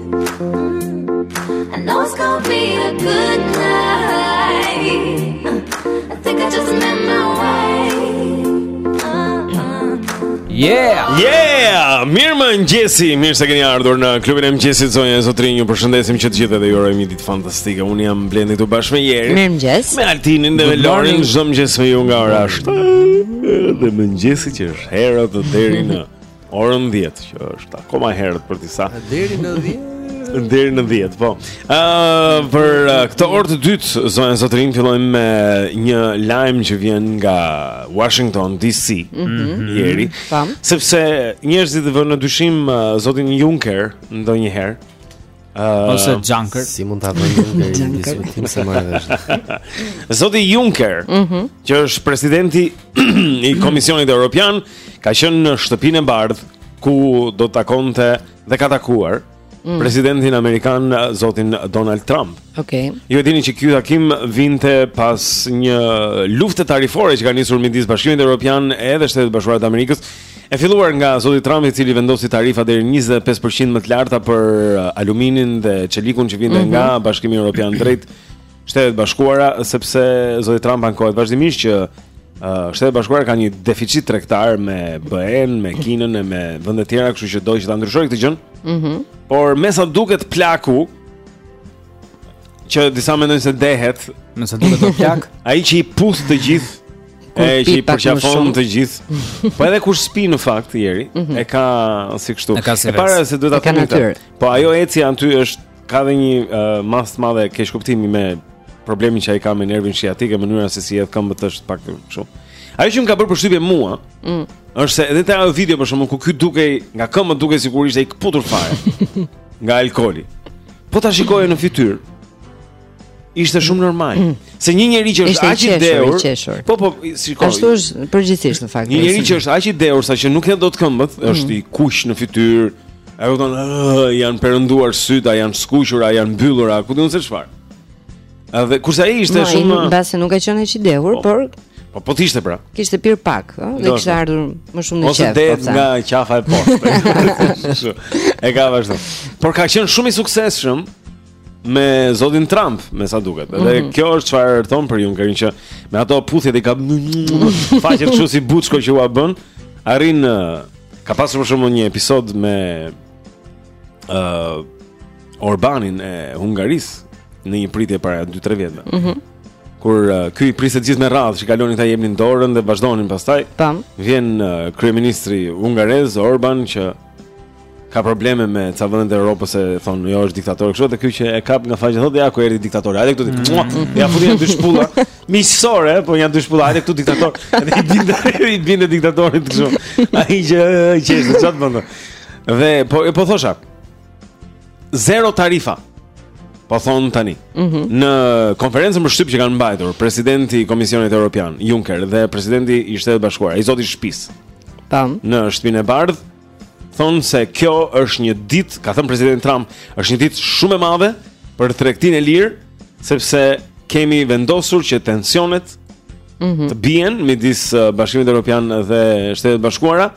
I know it's gonna be a good night I think I just met my wife Yeah! Yeah! Mirëmëngjesi, mirë se keni ardhur në klubin e mëngjesit zonja e zotërinj, ju përshëndesim që të gjithë dhe ju urojmë një ditë fantastike, unë jam Blendi këtu bashkë me Jerin. Mirëmëngjesi. Me Altinin dhe me Lorin, çdo mëngjes me ju nga ora shtatë. Dhe mëngjesi që është herët deri në... Orën 10 që është akoma herët për disa. Deri në 10. Deri në 10, po. Ëh, uh, për uh, këtë orë të dytë zonja e zotërinj fillojmë me një lajm që vjen nga Washington DC. Mm -hmm. Jeri. Tam. Sepse njerëzit vënë në dyshim uh, zotin Juncker ndonjëherë. Uh, ose Junker. Si mund ta vëmë në diskutim s'e marr vesh. Zoti Juncker, mm -hmm. që është presidenti i Komisionit Evropian, ka qenë në Shtëpinë e Bardhë ku do të takonte dhe ka takuar mm. presidentin amerikan zotin Donald Trump. Okej. Okay. Ju e dini që ky takim vinte pas një lufte tarifore që ka nisur midis Bashkimit Evropian edhe Shteteve të Bashkuara të Amerikës, E filluar nga zoti Trump i cili vendosi tarifa deri në 25% më të larta për uh, aluminin dhe çelikun që vinte mm -hmm. nga mhm. Bashkimi Evropian drejt Shteteve të Bashkuara, sepse zoti Trump ankohet vazhdimisht që uh, Shtetet e Bashkuara kanë një deficit tregtar me BE-n, me Kinën e me vende të tjera, kështu që do që ta ndryshojë këtë gjë. Mhm. Mm Por me sa duket plaku që disa mendojnë se dehet, me sa duket plak, ai që i puth të gjithë Kur e që i përqafon të gjithë. Po edhe kur s'pi në fakt Jeri, mm -hmm. e ka si kështu. E, si e para se duhet ta them aty. Po ajo ecje aty është ka dhe një uh, masë të madhe keqkuptimi me problemin që ai ka me nervin shiatik e mënyra se si i heq këmbët është pak kështu. Ajo që më ka bërë përshtypje mua, mm. është se edhe te ajo video për shkakun ku ky dukej nga këmbët dukej sigurisht ai i këputur fare nga alkooli. Po ta shikoje në fytyrë. Ishte shumë normal. Mm. Se një njeri që është aq i dehur, po po, shikoj. Ashtu është përgjithsisht në fakt. Një njeri që është aq i dehur sa që nuk e mban dot këmbët, mm. është i kuq në fytyrë. A u thon, janë perënduar sytë, janë skuqur, janë mbyllur, a ku di unë se çfarë. A dhe kurse ai ishte shumë mbase nuk ka qenë aq i dehur, po. por Po po s'ishte pra. Kishte pirë pak, ë, dhe kishte ardhur më shumë në qejf. Ose det nga qafa e poshtë. E ka vazhdu. Por ka qenë shumë i suksesshëm. me zotin Trump, me sa duket. Dhe mm -hmm. kjo është çfarë thonë për Junckerin që me ato puthjet i ka faqet kështu si buçko që ua bën, arrin ka pasur për shembull një episod me ë uh, Orbanin e Hungarisë në një pritje para 2-3 vjetëve. Mm -hmm. Kur uh, ky i priste të gjithë me radhë, që kalonin këta jepnin dorën dhe vazhdonin pastaj. Tam. Vjen uh, kryeministri hungarez Orban që ka probleme me ca vendet e Europës se thonë jo është diktator kështu dhe ky që e kap nga faqja thotë ja ku erdhi diktatori hajde këtu ti mm. ia futi dy shpulla miqësore po janë dy shpulla hajde këtu diktator edhe i binte i binte diktatorit kështu ai që që është çat vend dhe po po thosha zero tarifa. Po thonë tani. Mm -hmm. Në konferencën për shtyp që kanë mbajtur presidenti i Komisionit Evropian, Juncker dhe presidenti i Shteteve të Bashkuara, i zoti i shpisë. Tan. Në Shtëpinë e Bardhë thonë se kjo është një ditë, ka thënë presidenti Trump, është një ditë shumë e madhe për tregtinë e lirë, sepse kemi vendosur që tensionet mm -hmm. të bien midis uh, Bashkimit Evropian dhe Shteteve të Bashkuara.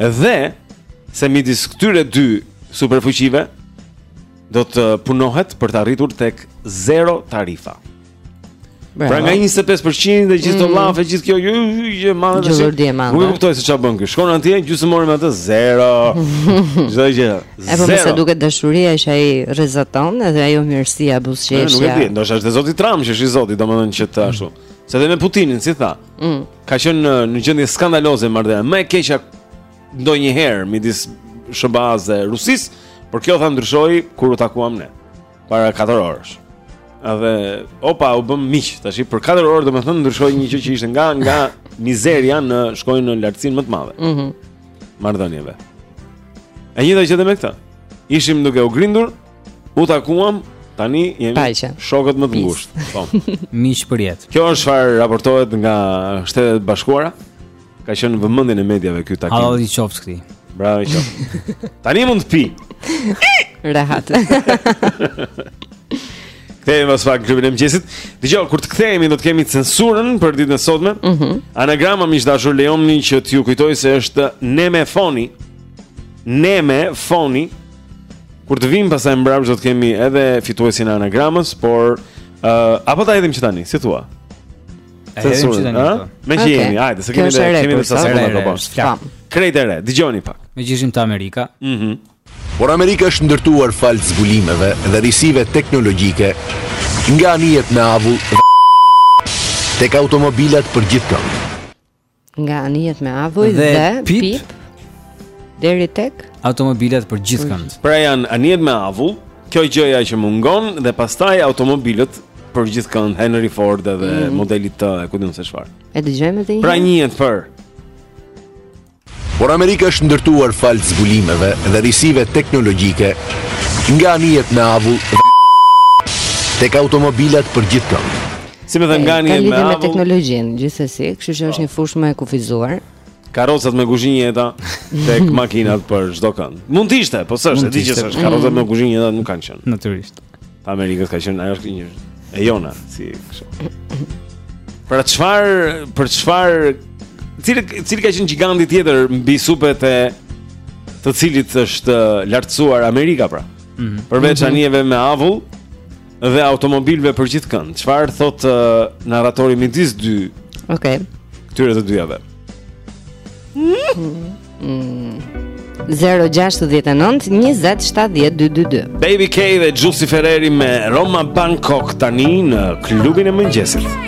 Dhe se midis këtyre dy superfuqive do të punohet për të arritur tek zero tarifa. Bravo. Pra nga 25% dhe gjithë ato mm. llafe, gjithë kjo ju e madhe. Gjithë lërdi e madhe. Nuk e kuptoj se ça bën kjo. Shkon atje, gjithë së morim atë, zero. Gjithë dhe gjithë, zero. E po me sa duket dashuria i jep rezultat edhe ajo mirësia, buzëqeshja. Nuk e di, ndoshta është dhe zoti Trump që është i zoti, domethënë që të ashtu. Se dhe me Putinin, si tha. Mm. Ka qenë në, në gjendje skandaloze marrëdhënia më e keqja ndonjëherë midis SHBA-s dhe Rusisë, por kjo tha ndryshoi kur u takuam ne para 4 orësh. Edhe opa u bëm miq tash për 4 orë domethënë ndryshoi një gjë që ishte nga nga mizeria në shkoi në lartësinë më të madhe. Mhm. Mm Marrëdhënieve. E njëjta gjë edhe me këtë. Ishim duke u grindur, U takuam, tani jemi Pajqe. shokët më të ngushtë. Po. Miq për jetë. Kjo është çfarë raportohet nga Shtetet e Bashkuara. Ka qenë në vëmendje e mediave ky takim. Hallall i qoftë këtij. Bravo i qoftë. tani mund të pijë. Rehat. Kthehemi pas pak në klubin e mëngjesit. Dgjoj, kur të kthehemi do të kemi censurën për ditën e sotme. Mhm. Mm Anagrama miq të dashur lejomëni që t'ju kujtoj se është Neme Foni. Neme Foni. Kur të vim pasaj mbrapsh do të kemi edhe fituesin e anagramës, por uh, apo ta hedhim që tani, si thua? E hedhim që tani. Po. Meqë jemi, ajde, se kemi dhe kemi dhe sa sekonda të bësh. Krejt e re, dëgjoni pak. Meqë ishim te Amerika. Mhm. Por Amerika është ndërtuar falë zbulimeve dhe risive teknologjike nga anijet me avull tek automobilat për gjithë nga anijet me avull dhe, dhe pip, pip deri tek automobilet për gjithkënd. Pra janë anijet me avull, kjo gjëja që mungon dhe pastaj automobilat për gjithkënd Henry Ford dhe mm. modelit T e ku di unë se çfarë. E dëgjojmë edhe një herë, pra, një herë. Po. Por Amerika është ndërtuar falë zbulimeve dhe risive teknologjike nga anijet me avull tek automobilat për gjithkënd. Si më thënë nga anijet me avull. Ka lidhje me teknologjinë gjithsesi, kështu që është një fushë më e kufizuar. Karrocat me kushineta tek makinat për çdo kënd. Mund të ishte, po s'është, di që s'është. Karrocat me kushineta nuk kanë qenë. Natyrisht. Të Amerikës ka qenë ajo është një e jona, si kështu. Për çfarë, për çfarë cili cili ka qenë gjiganti tjetër mbi supet e të cilit është lartësuar Amerika pra. Mm -hmm. Përveç mhm. anijeve me avull, dhe automobilave për gjithkënd. Çfarë thotë uh, narratori midis dy? Okej. Okay. Këtyre të dyjave. Mm. Mm. 069 20 70 222. Baby K dhe Giusy Ferreri me Roma Bangkok tani në klubin e mëngjesit.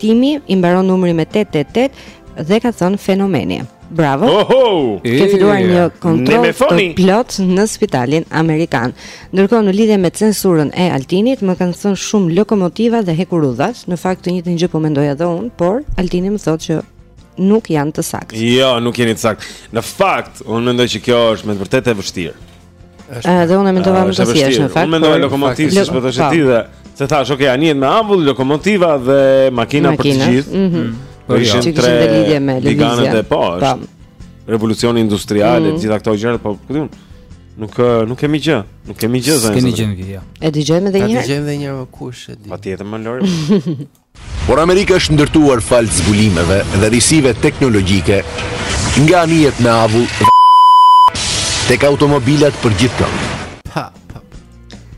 Timi i mbaron numri me 888 dhe ka thënë fenomeni. Bravo. Oho! Ke fituar një kontroll të plotë në spitalin amerikan. Ndërkohë në lidhje me censurën e Altinit, më kanë thënë shumë lokomotiva dhe hekurudhat. Në fakt të njëjtën gjë po mendoja edhe unë, por Altini më thotë që nuk janë të saktë. Jo, nuk jeni të saktë. Në fakt, unë mendoj që kjo është me të vërtetë e vështirë. Është. Dhe unë mendova më të thjeshtë në fakt. Unë mendova lokomotivë, siç po thoshe ti dhe thashë, okay, anijet me avull, lokomotiva dhe makina për të gjithë. Mhm. Mm. Po jo. ishin tre lidhje me lëvizje. Po, po, është revolucioni industrial e mm. gjitha këto gjëra, po ku di unë. Nuk nuk kemi gjë, nuk kemi gjë zënë. Kemi gjë, jo. E dëgjojmë edhe një herë. E dëgjojmë edhe një herë kush e di. Patjetër moj Lori. Por Amerika është ndërtuar falë zbulimeve dhe risive teknologjike nga anijet me avull tek automobilat për gjithkënd.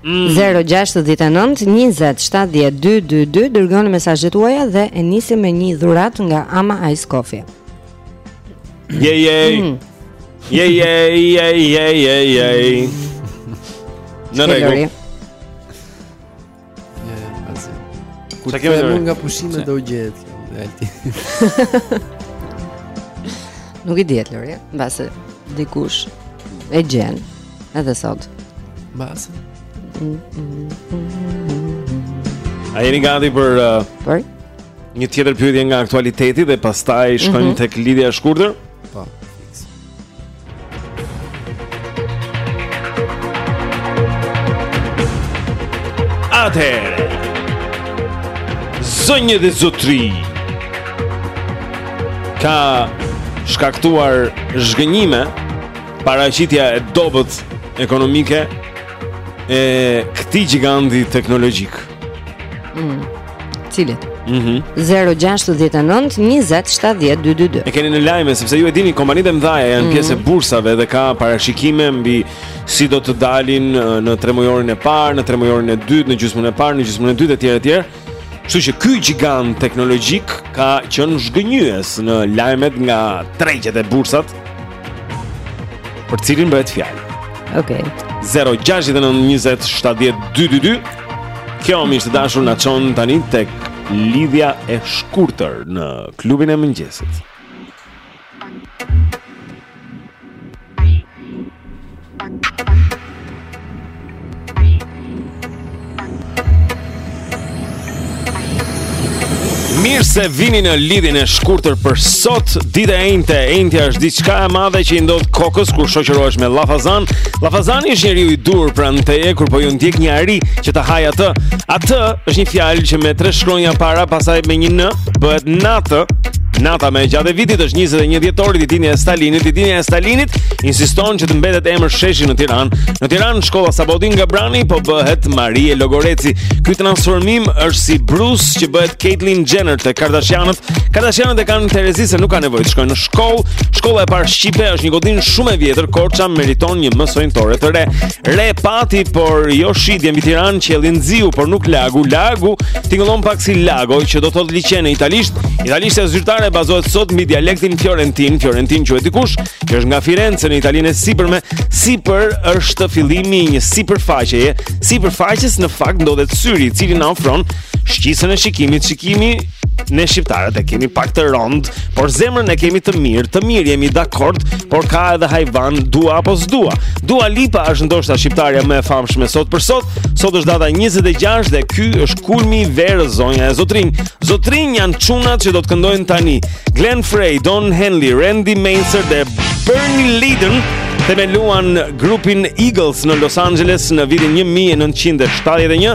069 20 70 222 Dërgoni mesazhet tuaja dhe e nisim me një dhuratë nga Ama Ice Coffee Je, je, mm. je, je, je, je, je, je Në regu Kur të kemi nga pushime do gjendet kjo Alti. Nuk i dihet Lori, mbase dikush e gjen edhe sot. Mbase. A jeni gati për uh, për një tjetër pyetje nga aktualiteti dhe pastaj shkojmë mm -hmm. tek lidhja e shkurtër? Atëherë. Zonjë dhe zotërinj. Ka shkaktuar zhgënjime paraqitja e dobët ekonomike e këtij gjiganti teknologjik. Mm. Cilit? Mhm. 069 20 70 222. E keni në lajme sepse ju e dini kompanitë e mëdha janë mm. pjesë e bursave dhe ka parashikime mbi si do të dalin në tremujorin e parë, në tremujorin e dytë, në gjashtëmujorin e parë, në gjashtëmujorin e dytë etj etj. Kështu që ky gjigant teknologjik ka qenë zhgënjyes në lajmet nga tregjet e bursat. Për cilin bëhet fjalë? Okej. 0692070222. Kjo miq të dashur na çon tani tek Lidhja e shkurtër në klubin e mëngjesit. Mirë se vini në lidhjen e shkurtër për sot Ditë e enjte, enjtja është diçka e madhe që i ndodh kokës kur shoqërohesh me llafazan llafazani është njeriu i duhur pranë teje kur po ju ndjek një ari që ta hajë atë Atë është një fjalë që me tre shkronja para pastaj me një N bëhet natë Nata më e gjatë e vitit është 21 dhjetori ditëlindja e Stalinit, ditëlindja e Stalinit insiston që të mbetet emër sheshi në Tiranë. Në Tiranë shkolla Sabaudin Gabrani po bëhet Marie Logoreci. Ky transformim është si Bruce që bëhet Caitlyn Jenner te Kardashianët. Kardashianët e kanë terezi se nuk kanë nevojë të shkojnë në shkollë. Shkolla e parë shqipe është një godinë shumë e vjetër, Korça meriton një mësonjëtore të re. Re pati, por jo shi dje mbi Tiranë, qielli nxiu, por nuk lagu. Lagu tingëllon pak si lago, që do thotë liqen në italisht. Italishtja zyrtare bazohet sot mbi dialektin fiorentin, fiorentin quhet dikush, që është nga Firenze në Italinë e sipërme. Sipër është fillimi i një sipërfaqeje. Sipër faqes në fakt ndodhet syri, i cili na ofron shqisën e shikimit, shikimi Ne shqiptarët e kemi pak të rond, por zemrën e kemi të mirë, të mirë jemi dakord, por ka edhe hajvan dua apo s'dua. Dua Lipa është ndoshta shqiptarja më e famshme sot për sot. Sot është data 26 dhe ky është kulmi i verës zonja e zotërinj. Zotërinj janë çunat që do të këndojnë tani. Glenn Frey, Don Henley, Randy Meisner dhe Bernie Leadon themeluan grupin Eagles në Los Angeles në vitin 1971.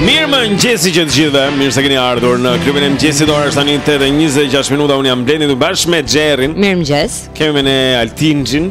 Mirëmëngjesi që të gjithëve Mirë se keni ardhur në klubin e mëngjesit Ora është tani 8.26 minuta Unë jam Blendi këtu bashkë me Xherrin Mirëmëngjes Kemi me ne Altin Xhin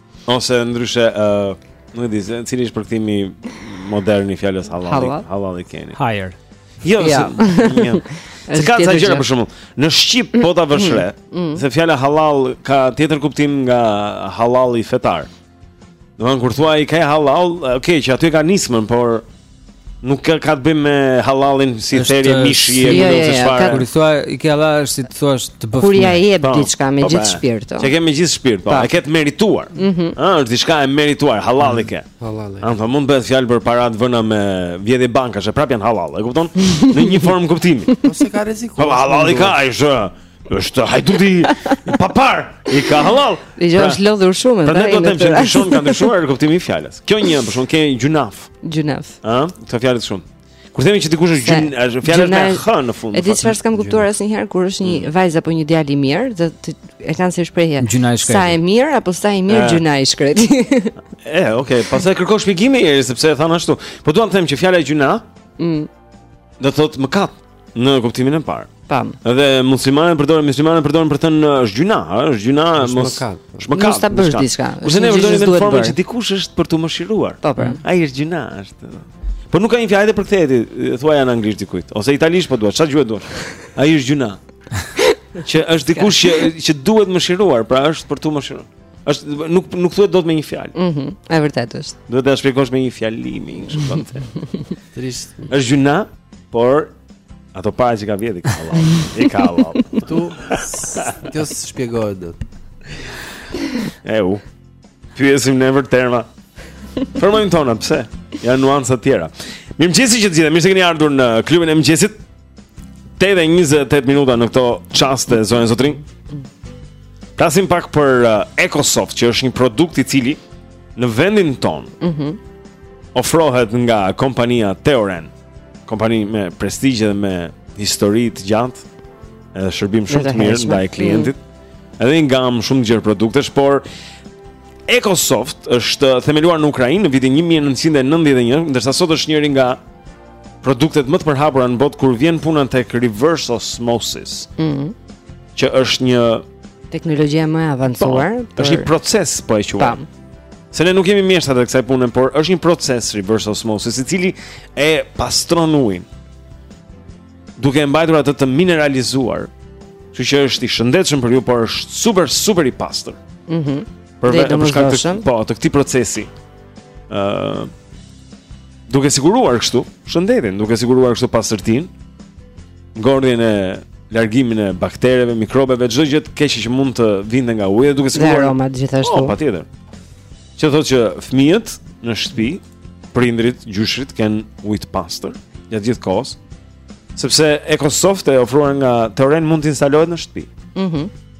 Ose ndryshe, ë, uh, nuk e di se cili është përkthimi modern i fjalës hallall. Hallall, hallall i keni. Hajër. Jo, ja. jo. Se ka ca gjëra për shembull, në shqip po ta vësh re, mm, mm. se fjala hallall ka tjetër kuptim nga hallalli fetar. Domethënë kur thua i ka hallall, okay, që aty e ka nismën, por Nuk ka ka të bëjë me hallallin si therje mishi e ku di unë se çfarë. Kur i thua i ke hallall është si të thua të bëftë. Kur ia jep po, diçka me po, gjithë shpirt. Që ke me gjithë shpirt, po. E ke të merituar. Ëh, mhm. është diçka e merituar, hallall i ke. Mm, hallall. Ëh, po mund të bëhet fjalë për para të vëna me vjedhje bankash, e prap janë hallall, e kupton? Në një formë kuptimi. Po se ka rrezikuar. Po hallall i ka, është. Është hajduti i papar, i ka hallall. I pra, është lodhur shumë. Prandaj dua të them që ndryshon, ka ndryshuar kuptimi i fjalës. Kjo një, për shkak ke gjynaf. Gjynaf. Ë, këto fjalë shumë. Kur themi që dikush është gjyn, është fjalë me h në fund. E di çfarë s'kam kuptuar asnjëherë kur është një mm. vajzë apo një djalë i mirë, dhe e kanë si shprehje. Sa e mirë apo sa i mirë gjynah i shkreti. E, okay, pastaj kërko shpjegim njeri sepse e thanë ashtu. Po dua të them që fjala gjynah, mm. Do të thotë mëkat në kuptimin e parë. Tam. Dhe muslimanët përdorin, muslimanët përdorin për të thënë është gjynah, është gjynah, mos është mëkat. Mos ta bësh diçka. Kurse ne përdorim në formën që dikush është për të mëshiruar. Po, po. Ai është gjynah, është. Po nuk ka një fjalë për këtë, thuaja në anglisht dikujt, ose italisht po do, çfarë gjuhe do? Ai është gjynah. Që është dikush që që duhet mëshiruar, pra është për të mëshiruar. Është nuk nuk thuhet dot me një fjalë. Mhm, e vërtetë është. Duhet ta shpjegosh me një fjali, kështu po them. Trisht. Është gjynah, por ato para që ka vjedhë i ka hallall. I ka hallall. Tu, kjo si shpjegohet dhe. E u pysim neve terma. Formojmë tona, pse? Janë nuanca tjera. Mirëmëngjesi që të gjithë, mirë se keni ardhur në klubin e mëngjesit. 8:28 minuta në këto çaste zonja e zotërinj. Flasim pak për uh, EcoSoft, që është një produkt i cili në vendin tonë. Mhm. Mm ofrohet nga kompania Teoren, kompani me prestigj edhe me histori të gjatë, edhe shërbim shumë të mirë ndaj klientit. Mm. Edhe një gamë shumë të gjerë produktesh, por EcoSoft është themeluar në Ukrainë në vitin 1991, ndërsa sot është njëri nga produktet më të përhapura në botë kur vjen puna tek reverse osmosis. Ëh. Mm që është një teknologji më e avancuar. Po, për... Është një proces po e quajmë. Po. Se ne nuk jemi mjeshtrat e kësaj pune, por është një proces reverse osmosis, i cili e pastron ujin. Duke e mbajtur atë të mineralizuar. Kështu që është i shëndetshëm për ju, por është super super i pastër. Mhm. Mm për shkak të. Po, të këtij procesi. Ëh. Uh, Duke siguruar kështu shëndetin, duke siguruar kështu pastërtinë, ngordhjen e largimin e baktereve, mikrobeve, çdo gjë të keqe që mund të vinte nga uji, duke siguruar aromat gjithashtu. Po, patjetër. Që thotë që fëmijët në shtëpi, prindrit, gjyshërit kanë ujë të pastër gjatë gjithë kohës, sepse EcoSoft e ofruar nga Teoren mund të instalohet në shtëpi. Mhm. Mm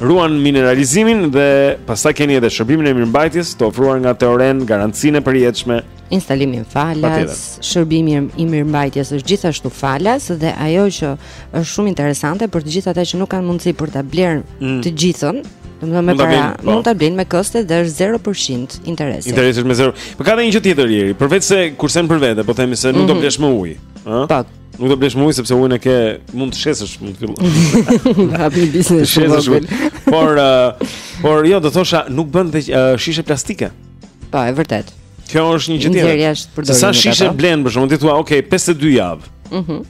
ruan mineralizimin dhe pastaj keni edhe shërbimin e mirëmbajtjes të ofruar nga Teoren, garancinë e përjetshme, instalimin falas, shërbimi i mirëmbajtjes është gjithashtu falas dhe ajo që është shumë interesante për të gjithë ata që nuk kanë mundësi për ta blerë mm. të gjithën, domethënë me para, po. mund ta blejnë me këste dhe është 0% interes. Interesi është me 0. Por ka edhe një gjë tjetër ieri, përveç se kursen për vete, po themi se nuk do mhm. blesh më ujë, ëh? Po. Nuk do blesh më ujë sepse ujin e ke mund të shesësh mund të fillosh. Hap biznes të vogël. Por uh, por jo do thosha nuk blen dhe uh, shishe plastike. Po, e vërtet. Kjo është një gjë tjetër. Se sa shishe blen për shkak se ti thua, "Ok, 52 javë." Mhm. Mm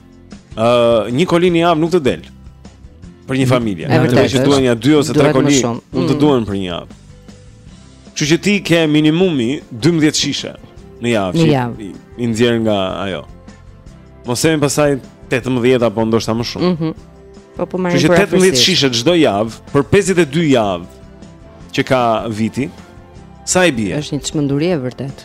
ë uh, një koli në javë nuk të del. Për një familje, ata që duan ja 2 ose 3 koli, nuk të mm. duan për një javë. Kështu që ti ke minimumi 12 shishe në javë. Në javë. I, i nxjerr nga ajo. Mos themi pastaj 18 apo ndoshta më shumë. Mhm. Mm po po marrim për 18 shishe çdo javë për 52 javë që ka viti. Sa i bie? Është një çmenduri e vërtet.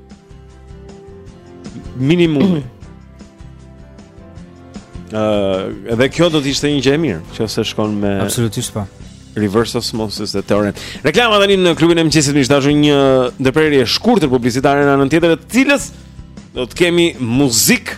Minimumi. Ëh, uh, edhe kjo do të ishte një gjë e mirë, nëse shkon me Absolutisht po. Reverse Osmosis dhe Teoren. Reklama tani në klubin e mëngjesit miq të dashur një ndërprerje e shkurtër publicitare në anën tjetër të cilës do të kemi muzikë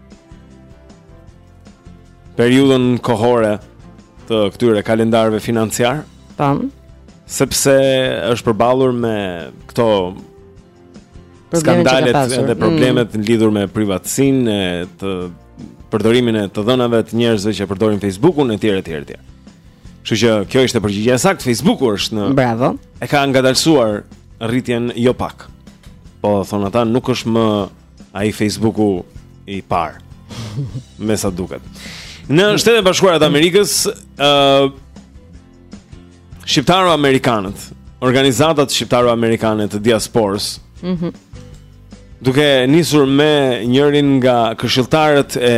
periudhën kohore të këtyre kalendarëve financiarë. Tan. Sepse është përballur me këto skandalet dhe problemet mm. lidhur me privatësinë e përdorimin e të dhënave të njerëzve që përdorin Facebookun etj etj etj. Kështu që kjo ishte përgjigjja e saktë, Facebooku është në Bravo. E ka ngadalësuar rritjen jo pak. Po thon ata nuk është më ai Facebooku i parë. Me sa duket. Në Shtetet e Bashkuara të Amerikës, ë uh, shqiptaro-amerikanët, organizatat shqiptaro-amerikane të diasporës. Mhm. Mm duke nisur me njërin nga këshilltarët e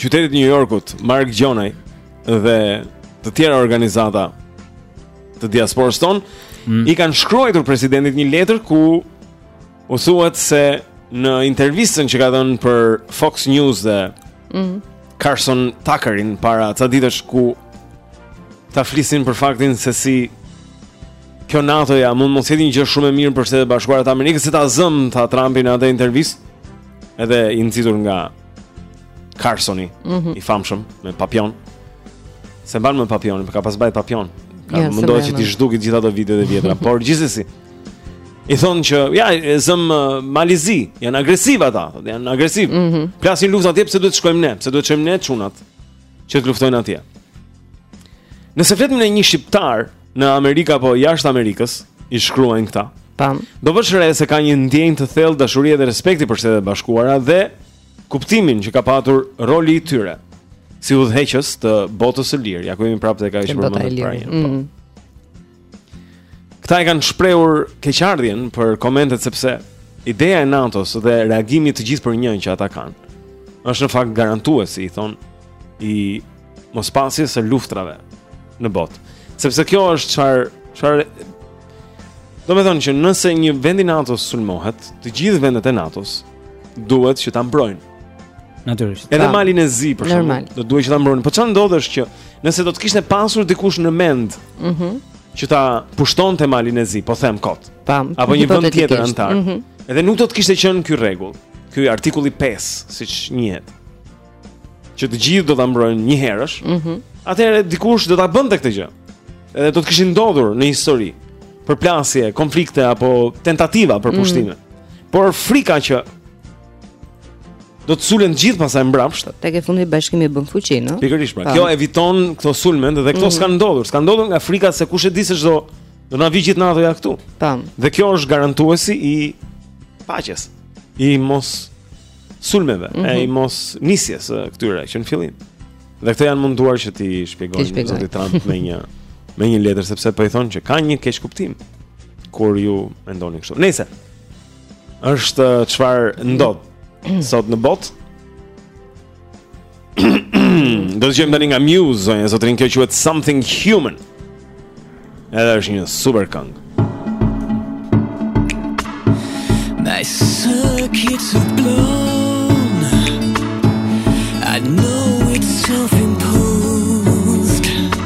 qytetit të New Yorkut, Mark Gjonaj dhe të tjera organizata të diasporës tonë, mm. i kanë shkruar presidentit një letër ku U thuhet se në intervistën që ka dhënë për Fox News dhe mm. Carson Tuckerin para ca ditësh ku ata flisnin për faktin se si kjo NATO-ja mund të mos jetë një gjë shumë e mirë për Shtetet e Bashkuara të Amerikës se ta zëmë tha Trumpi në atë intervistë edhe i nxitur nga Carsoni mm -hmm. i famshëm me papion s'e mban më papionin, ka pas mbajt papion. Ka ja, mundohet që t'i zhduki të gjithë ato videot e vjetra, por gjithsesi I thotë që ja e zëmë uh, Mali i Zi, janë agresivë ata, thotë, janë agresivë. Mm -hmm. Plasin luftë atje pse duhet të shkojmë ne, pse duhet të çojmë ne çunat që të luftojnë atje. Nëse flet ti me një shqiptar në Amerikë apo jashtë Amerikës, i shkruajnë këta. Tam. Do vësh re se ka një ndjenjë të thellë dashurie dhe respekti për Shtetet e Bashkuara dhe kuptimin që ka patur roli i tyre si udhëheqës të botës së lirë. Ja ku jemi prapë tek ajo që më thonë. Mm. Këta e kanë shprehur keqardhjen për komentet sepse ideja e NATO-s dhe reagimi të gjithë për një që ata kanë është në fakt garantuesi i thonë i mospasjes së luftërave në botë. Sepse kjo është çfarë çfarë domethënë që nëse një vend i NATO-s sulmohet, të gjithë vendet e NATO-s duhet që ta mbrojnë. Natyrisht. Edhe pa, Malin e Zi për shkak. Do duhej që ta mbronin. Po ça ndodh është që nëse do të kishte pasur dikush në mend. Mhm. Mm që ta pushtonte Malin e Zi, po them kot. Pam. Apo një vend tjetër anëtar. Mm -hmm. Edhe nuk do të kishte qenë ky rregull. Ky Artikulli 5, siç njihet. Që të gjithë do ta mbrojnë njëherësh. Mhm. Mm Atëherë dikush do ta bënte këtë gjë. Edhe do të kishin ndodhur në histori përplasje, konflikte apo tentativa për mhm. pushtime. Mm -hmm. Por frika që do të sulen të gjithë pastaj mbrapsht. Tekefundit bashkimi bën fuqinë? Pikërisht, pra. Po. Kjo eviton këto sulme dhe këto mm. s'kanë ndodhur. S'kanë ndodhur nga frika se kush e di se ç'do na vijë gjithë NATO-ja këtu. Tam. Po. Dhe kjo është garantuesi i paqes. I mossulmeve, mm -hmm. e i mhm. mosnisjes së këtyre që në fillim. Dhe këto janë munduar që t'i shpjegojnë zotit Trump me një me një letër sepse po i thonë që ka një keqkuptim kur ju mendoni kështu. Nëse Është çfarë ndodh sot në botë. Do dëgjojmë tani nga Muse, zonja, zotërinj, kjo quhet Something Human. Edhe është një super këngë. My circuits are blown I know it's self-imposed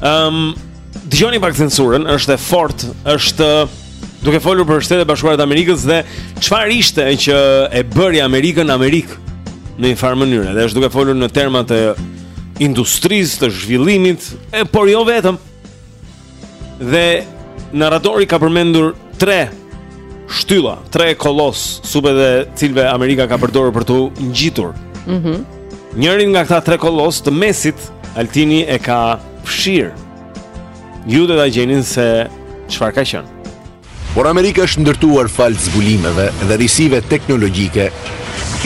Ehm, um, dëgjoni pak censurën, është e fortë, është duke folur për Shtetet e Bashkuara të Amerikës dhe çfarë ishte që e bëri Amerikën Amerikë në një farë mënyre. Dhe është duke folur në terma të industrisë, të zhvillimit, e por jo vetëm. Dhe narratori ka përmendur tre shtylla, tre kolosë, supet e të cilëve Amerika ka përdorur për t'u ngjitur. Mhm. Mm Njërin nga këta tre kolosë, të mesit, Altini e ka fshirë. Ju do ta gjeni se çfarë ka qenë. Por Amerika është ndërtuar falë zbulimeve dhe risive teknologjike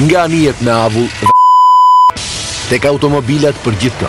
nga anijet me avull dhe tek automobilat për gjithë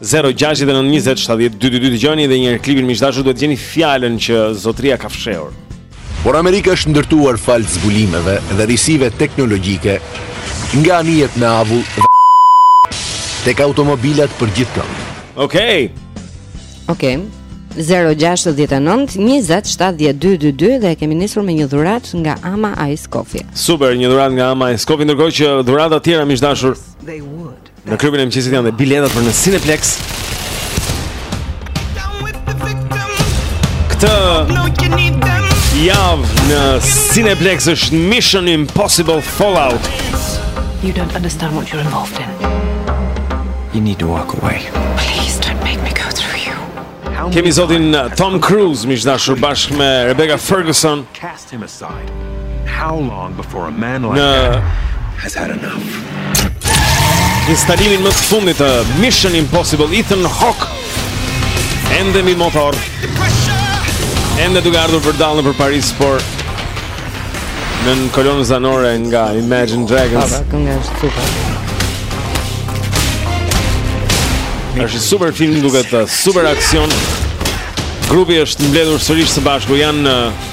069 20 70 222 dëgjojeni dhe një herë klipin miq të dashur duhet të gjeni fjalën që zotëria ka fshehur. Por Amerika është ndërtuar falë zbulimeve dhe risive teknologjike nga anijet me avull dhe tek automobilat për gjithë këmë. Okej. Okej. 069 20 70 222 dhe e kemi nisur me një dhuratë nga Ama Ice Coffee Super, një dhuratë nga Ama Ice Coffee Ndërkohë që dhurata të tjera miq të dashur They would Në klubin e mëngjesit janë dhe biletat për në Cineplex. Këtë javë në Cineplex është Mission Impossible Fallout. You don't understand what you're involved in. You need to walk away. Please don't make me go through you. Kemi zotin uh, Tom Cruise, miq të dashur, bashkë me Rebecca Ferguson. Në instalimin më të fundit të Mission Impossible Ethan Hawke ende mbi motor. Ende duke ardhur vërdallë nëpër Paris, por nën kolonën zanore nga Imagine Dragons. Ajo kënga është super. Është super film duket super aksion. Grupi është mbledhur sërish së bashku, janë uh,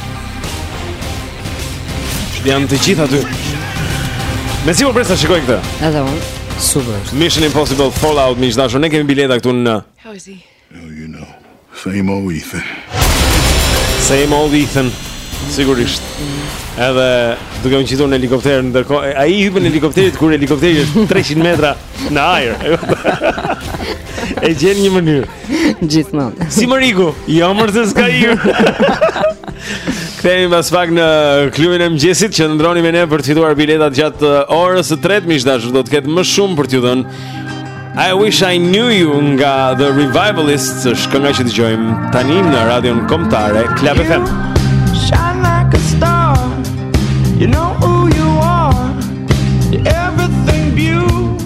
Janë të gjithë aty Mezi po pres ta shikoj këtë Edhe unë Super Mission Impossible Fallout Miq të dashur Ne kemi bileta këtu në How is he? Oh, you know Same old Ethan Same old Ethan Sigurisht Edhe duke u ngjitur në helikopter ndërkohë Ai i hipën helikopterit kur helikopteri është 300 metra në ajër E gjen një mënyrë Gjithmonë. Si Mariku, jo më se s'ka ju. Kthehemi pas pak në klubin e mëngjesit qëndroni me ne për të fituar biletat gjatë uh, orës së tretë miq të dashur do të ketë më shumë për t'ju dhënë. I wish I knew you nga The Revivalists, është kënga që dëgjojmë tani në radion kombëtare Club FM. Shine like a star. You know who you are. You're everything beautiful.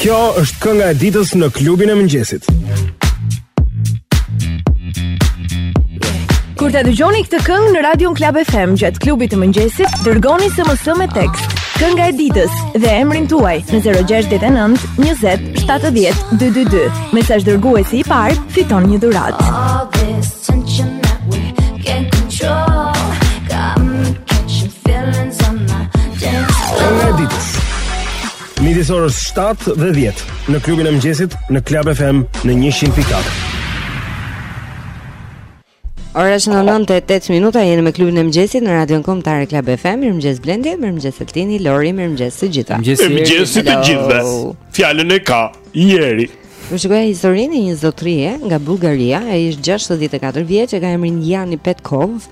Kjo është kënga e ditës në klubin e mëngjesit. Kur të dëgjoni këtë këngë në radion Klab FM gjatë klubit të mëngjesit, dërgoni SMS me tekst kënga e ditës dhe emrin tuaj në 069 20 70 222. Mesazh dërguesi i parë fiton një dhuratë. midis orës 7 dhe 10 në klubin e mëngjesit në Club FM në 100.4. Ora është 9:08 minuta, jemi me klubin e mëngjesit në Radion Kombëtare Club FM. Mirëmëngjes Blendi, mirëmëngjes Altini, Lori, mirëmëngjes të gjitha. Mirëmëngjes të gjithëve. Fjalën e ka Jeri. Ju tregoj historinë e një zotërie nga Bullgaria, ai është 64 vjeç, e ka emrin Jani Petkov,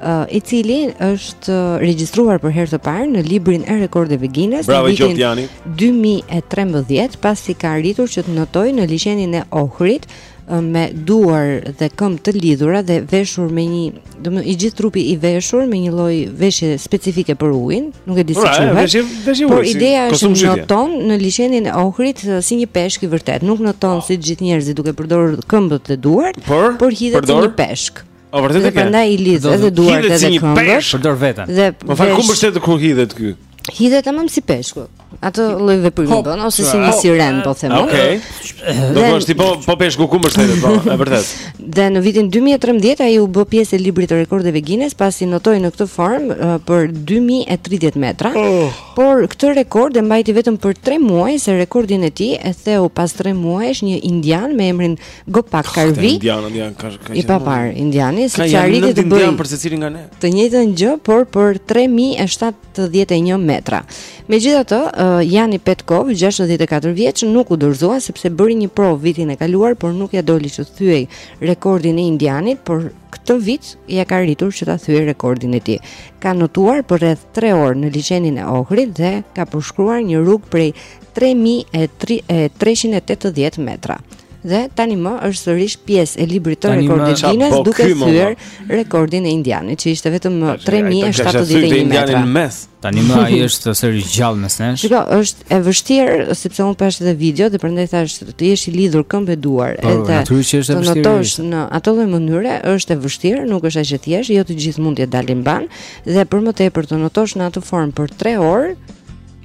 uh, i cili është uh, regjistruar për herë të parë në librin e rekordeve Guinness në vitin 2013 pasi ka arritur që të notojë në liqenin e Ohrit uh, me duar dhe këmbë të lidhura dhe veshur me një domethënë i gjithë trupi i veshur me një lloj veshje specifike për ujin, nuk e di si pra, quhet. Por ideja është noton në liqenin e Ohrit si një peshk i vërtetë, nuk noton si gjithë njerëzit duke përdorur këmbët dhe duart, por, por hidhet si një peshk. O vërtet e ke. Prandaj i lidh edhe duart edhe këmbët. Përdor veten. Dhe po fal ku mbështetet ku hidhet ky? Hidhet tamam si peshku. Atë lloj veprimi po, bën ose si një sirenë po them. Okej. Do të thotë po po peshku ku mbështetet po, e vërtetë. Dhe në vitin 2013 ai u bë pjesë e librit të rekordeve Guinness pasi notoi në këtë formë uh, për 2030 metra. Oh. Por këtë rekord e mbajti vetëm për 3 muaj, se rekordin e tij e theu pas 3 muajsh një indian me emrin Gopak Karvi. Indianët janë ka ka. I paparë indiani sepse arriti të bëjë për secilin nga ne. Të njëjtën gjë, por për 3071 metra. Megjithatë, uh, Jani Petkov, 64 vjeç, nuk u dorëzua sepse bëri një provë vitin e kaluar, por nuk ia doli të thyejë rekordin e indianit, por këtë vit ia ka arritur që ta thyejë rekordin e tij. Ka notuar për rreth 3 orë në liqenin e Ohrit dhe ka përshkruar një rrugë prej 3380 metra dhe tanimë është sërish pjesë e librit të rekordit Guinness duke thyer rekordin e indianit që ishte vetëm 3071 metra. Tanimë ai është sërish gjallë mes nesh. Shiko, është e vështirë sepse un pash edhe video dhe prandaj thash të jesh i lidhur këmbë e duar po, edhe. Po natyrisht që është e vështirë. Notosh në atë lloj mënyre është e vështirë, nuk është aq e thjeshtë, jo të gjithë mund të dalin mbanë dhe për më tepër të notosh në atë formë për 3 orë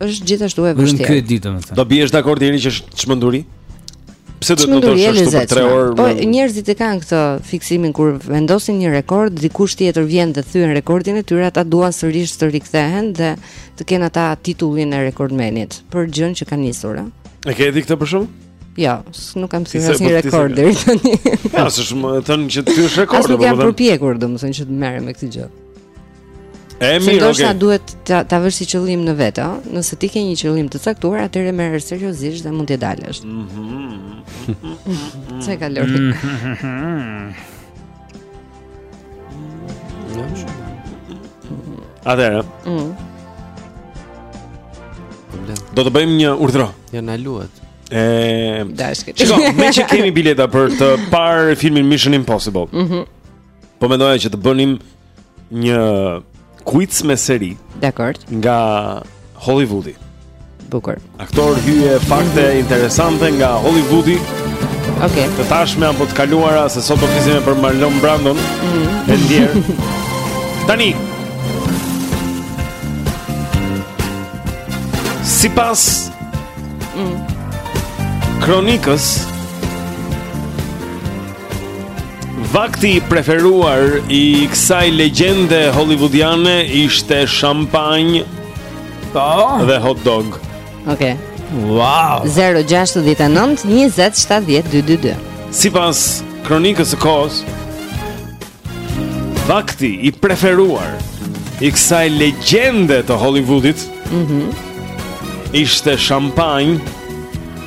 Është gjithashtu e vështirë. Vetëm ky e di domethënë. Do biesh dakord Deri që është çmenduri? Pse do të notosh ashtu për 3 orë? Po njerëzit e kanë këtë fiksimin kur vendosin një rekord, dikush tjetër vjen dhe thyen rekordin e tyre, ata duan sërish të rikthehen dhe të kenë ata titullin e rekordmenit për gjën që kanë nisur, ëh. E ke di këtë për shkak? Jo, nuk kam thyer asnjë rekord deri tani. Ja, s'është e thënë që të thyesh rekord, domethënë. Nuk jam përpjekur, domethënë që të merrem me këtë gjë. E mirë, okej. Ndoshta duhet ta, ta vësh si qëllim në vete, ëh. Nëse ti ke një qëllim të caktuar, atëherë merre seriozisht dhe mund t'ia dalësh. Mhm. Çe ka lëri. Atëherë. Mhm. Do të bëjmë një urdhro. Ja na luat. E Dashkë. Shiko, meqë kemi bileta për të parë filmin Mission Impossible. Mhm. Po mendoja që të bënim një quiz me seri. Dakord. Nga Hollywoodi. Bukur. Aktorë, yje, fakte interesante nga Hollywoodi. Okej. Okay. Të tashme apo të kaluara se sot do të flisim për Marlon Brandon. Mm. I ndjeri. Tani. Sipas mm. Kronikës Vakti i preferuar i kësaj legjende hollywoodiane ishte shampanjë po. dhe hot dog. Okej. Okay. Wow. 069 20 70 222. Sipas kronikës së kohës, vakti i preferuar i kësaj legjende të Hollywoodit, mhm, mm ishte shampanjë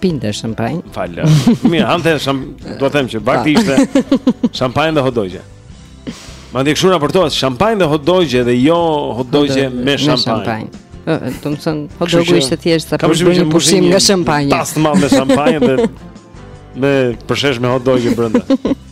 Pinte shampanjë. Falë. Mirë, hante sham, domethënë që vakti ishte shampanjë dhe hotdogje. Madje kështu raportohet shampanjë dhe hotdogje dhe jo hotdogje me shampanjë. Domethënë hotdogu ishte thjesht sa për të bërë pushim nga shampanja. Tas të madh me shampanjë dhe me përshesh me hotdogje brenda.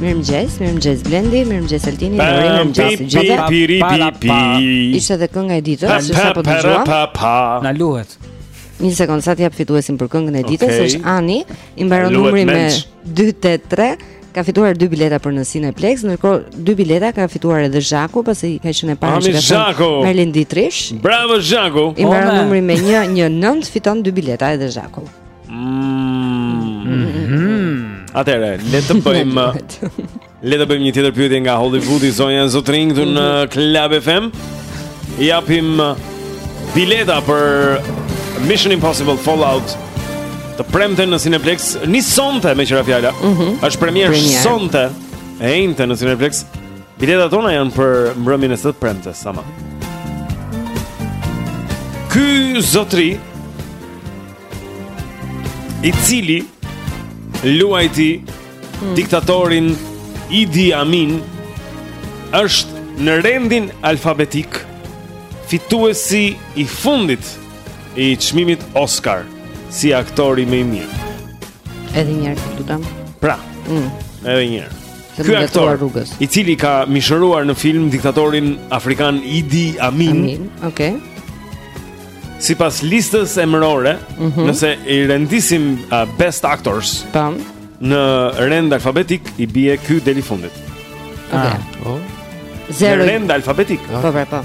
Mirëmëngjes, mirëmëngjes Blendi, mirëmëngjes Altini, mirëmëngjes të gjithëve. Ishte edhe kënga e ditës, që sapo dëgjuam. Na luhet. Një sekondë, sa të jap fituesin për këngën e ditës, okay. është Ani, i mbaron numri me 283. Ka fituar dy bileta për në Cineplex, ndërkohë dy bileta ka fituar edhe Zhaku, pasi ka qenë e para që ka thënë Marlene Dietrich. Bravo Zhaku. I mbaron oh, numri me 119 fiton dy bileta edhe Zhaku. Mm. Mm. Atëre, le të bëjmë le të bëjmë një tjetër pyetje nga Hollywoodi zonja e zotërinj këtu në mhm. Club FM. Japim bileta për Mission Impossible Fallout Të premten në Cineplex nis sonte meqë ra fjala. Mm -hmm. Është premierë, premierë. sonte e enjte në Cineplex. Biletat tona janë për mbrëmjen e së premtes, ama. Ky zotëri i cili luajti mm. diktatorin Idi Amin është në rendin alfabetik fituesi i fundit i çmimit Oscar si aktori më i mirë. Edhe një herë, lutem. Pra. Mm. Edhe një herë. Ky aktor rrugës. i cili ka mishëruar në film diktatorin afrikan Idi Amin. Amin. Okej. Okay. Sipas listës emërore, mm -hmm. nëse i rendisim uh, best actors, tam në rend alfabetik i bie ky del i fundit. Okej. Okay. Ah, oh. Zero. Në rend alfabetik. Po, po, po.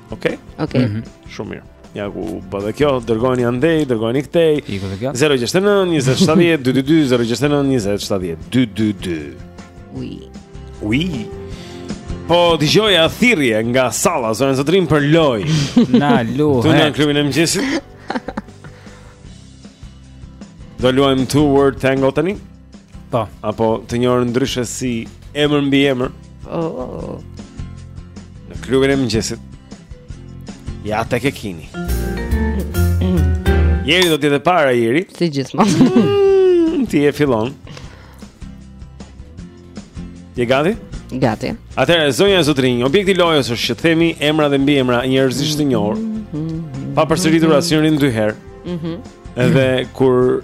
Okej. Okay? Okej. Okay. Mm -hmm. Shumë mirë. Ja ku po dhe kjo dërgojeni andej, dërgojeni këtej. 069 2070 222 069 2070 222. Ui. Ui. Po dëgjoja thirrje nga salla zonja e zotërinj për lojë. Na lu. Këtu në klubin e mëngjesit. Do luajmë Two Word Tango tani. Po. Apo të njohur ndryshe si emër mbiemër. Po. Oh, oh, oh. Në klubin e mëngjesit. Ja tek e kini. Jeri do të jetë e para Jeri. Si gjithmonë. Mm, ti e fillon. Je gati? Gati. Atëherë zonja e zotërinj, objekti i lojës është që të themi emra dhe mbiemra njerëzish të njohur. Mm -hmm. Pa përsëritur asnjërin dy herë. Mhm. Mm Edhe kur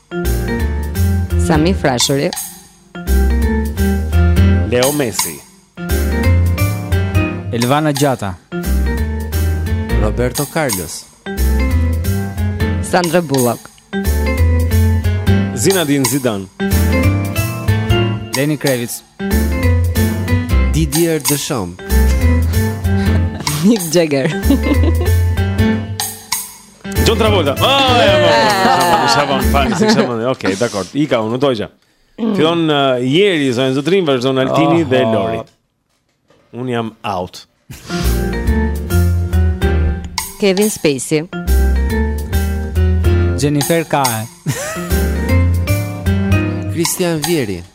Sami Frashëri Leo Messi Elvana Gjata Roberto Carlos Sandra Bullock Zinadin Zidan Leni Krevits Didier Deschamps Nick Jagger John Travolta. Oh, ja, po. Ah. Sa bon, fal, si sa bon. Okej, dakord. I ka unë dojja. Mm. Fillon uh, Jeri, zonja e zotërinj vazhdon Altini oh, dhe Lori. Unë jam out. Kevin Spacey. Jennifer Kay. Christian Vieri.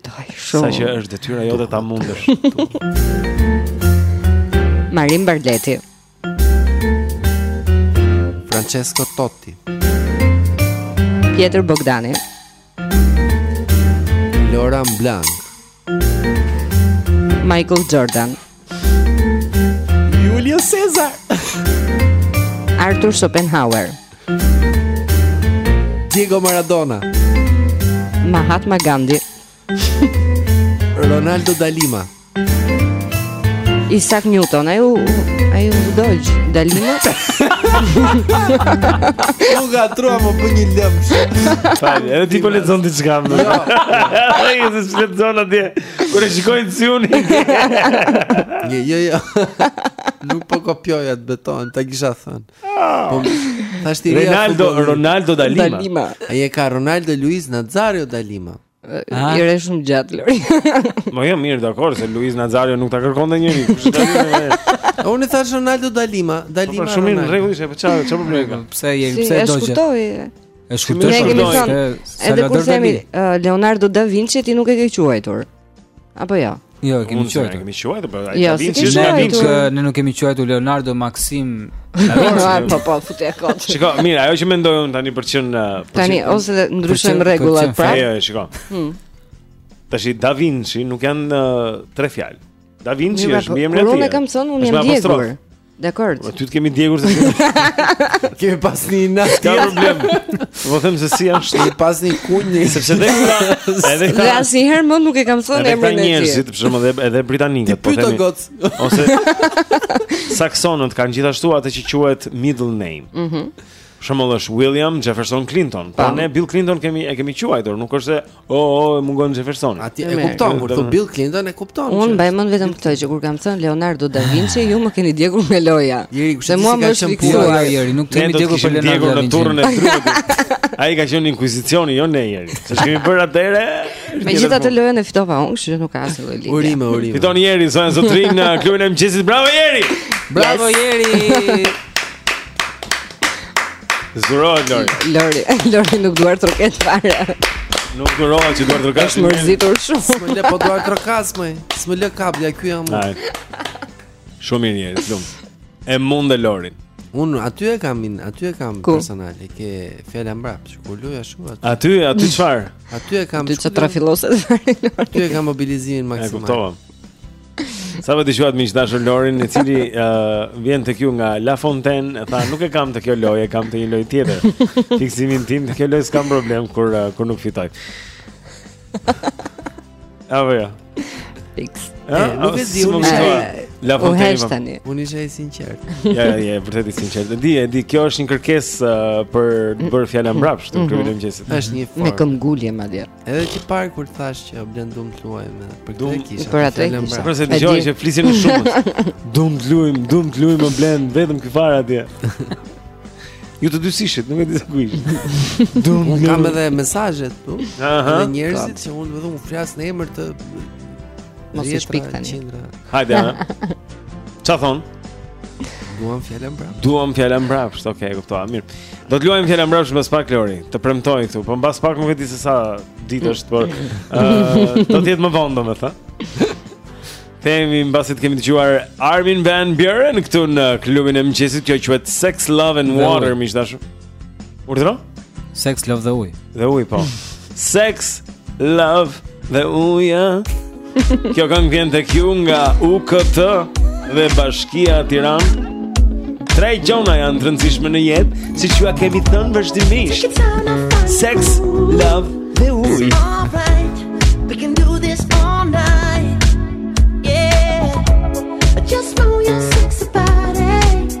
Doj shumë. Sa që është detyra jote ta mundësh. Marin Barleti. Francesco Totti. Pjetër Bogdani. Laurent Blanc. Michael Jordan. Julio Cesar. Arthur Schopenhauer Diego Maradona Mahatma Gandhi Ronaldo da Lima Isaac Newton Ajo Ajo Dodge Dalima U gatrua mu bë një lëmsh Fali, edhe ti po lexon diçka më. Jo. Ai se ç'lexon atje. Kur e shikon ti unë i ke. Një, jo, jo. Nuk po kopjoj atë beton, ta kisha thënë. Po, thashë ti rria Ronaldo, futbolli. Ronaldo da Lima. Da Lima. Ai e ka Ronaldo Luiz Nazario da Lima. Ah. I re shumë gjatë Lori. Mo jo mirë, dakor, se Luiz Nazario nuk ta kërkonte njeri. Kush e ka thënë? E unë i thash Ronaldo da Lima, da Po Lima. pra, shumë mirë në Ronaldo. rregull ishte, po çfarë çfarë problemi ka? Pse je, Si pse e do që? shkurtoi. E shkurtoj shumë do të Edhe kur themi uh, Leonardo da Vinci ti nuk e ke quajtur. Apo jo? Jo, e kemi quajtur. Kemi quajtur, por ai jo, da Vinci është da Vinci. Ne nuk kemi quajtur Leonardo Maxim. Po po, futja kot. Shiko, mirë, ajo që mendoj unë tani për çën uh, Tani ose ndryshojmë rregullat pra. Jo, jo, shiko. Hmm. Tash da Vinci nuk janë uh, tre fjalë. Da Vinci është mbiemri i tij. Unë kam thënë, unë jam djegur. Dakord. Po ty të kemi djegur se kemi pas një natë. S'ka problem. Po them se si është. Kemi pas një kunjë sepse dhe këta edhe këta. Dhe asnjëherë më nuk e kam thënë emrin e tij. Edhe njerëzit, për shembull, edhe edhe britanikët, po themi. Ose saksonët kanë gjithashtu atë që quhet middle name. Mhm. Mm Shembull është William Jefferson Clinton. Po ne Bill Clinton kemi e kemi quajtur, nuk është se O, oh, o, oh, mungon Jefferson. A ti e kupton kur thua Bill Clinton e kupton? Unë mbaj mend vetëm këtë që kur kam thën Leonardo da Vinci, ju më keni djegur nga loja. Jeri, kush e mua më është fiksuar Jeri, nuk kemi djegur për Leonardo da Vinci. Ne do të kemi djegur në turrën e druve. Ai ka qenë inkuizicioni, jo ne Jeri. S'e kemi bër atëhere. Megjithatë lojën e fitova unë, kështu që nuk ka asnjë lidhje. Urime, urime. Fiton Jeri, zonja zotërinj në klubin e mëngjesit. Bravo Jeri. Bravo Jeri. S'durohet Lori. Lori, Lori nuk duartroket fare. Nuk durohet që duartroket. Është mërzitur shumë. S'më lë po duartrokas më. S'më lë kabla ky jam. Shumë mirë Jeri, lum. E munde Lorin. Un aty e kam, aty e kam personale, ke fjala mbrap, që kur luaj ashtu aty. Aty, aty çfarë? Aty e kam. Ti çfarë fillove? Aty e kam mobilizimin maksimal. E kuptova. Sapo dëgjuat miq të dashur Lorin, i cili uh, vjen tek ju nga La Fontaine, tha nuk e kam te kjo lojë, kam te një lojë tjetër. Fiksimin tim te kjo lojë s'kam problem kur uh, kur nuk fitoj. A vë. Jo? Fiks. Ja, nuk e di unë. La Fontaine. Unë isha i sinqert. Ja, ja, ja, vërtet i sinqert. Di, e di, kjo është një kërkesë uh, për të bërë fjalën mbrapsht, mm -hmm. te klubi i mëngjesit. Është një formë. Me këmbgulje madje. Edhe qëparë kur thash që Blend dum të luajmë për këtë dum, kisha. Për atë kisha. Sepse dëgjoj që flisnin në shumës. Dum të luajmë, dum të luajmë Blend vetëm ky fara atje. Ju të dy s'ishit, nuk e di se ku ishit. Dum. Unë kam edhe mesazhe këtu. Aha. Dhe njerëzit që unë vetëm u flas në emër të mos i shpik tani. Hajde. Çfarë thon? Duam fjalën mbrapsht. Duam fjalën mbrapsht. Okej, okay, kuptova. Mirë. Do të luajmë fjalën mbrapsht mbas pak Lori. Të premtoj këtu, po mbas pak nuk e di se sa ditë është, por uh, do të jetë më vonë domethënë. Themi mbasi të kemi dëgjuar Armin van Buuren këtu në klubin e mëngjesit, kjo quhet Sex Love and Water, miq të dashur. Urdhro? Sex love dhe ujë. Dhe ujë po. Sex love dhe uja. Kjo këngë vjen tek ju nga UKT dhe Bashkia Tiranë. Tre gjona janë të rëndësishme në jetë, siç jua kemi thënë vazhdimisht. Sex, love dhe ujë. We can do this all night. Yeah. Just know your sexy body.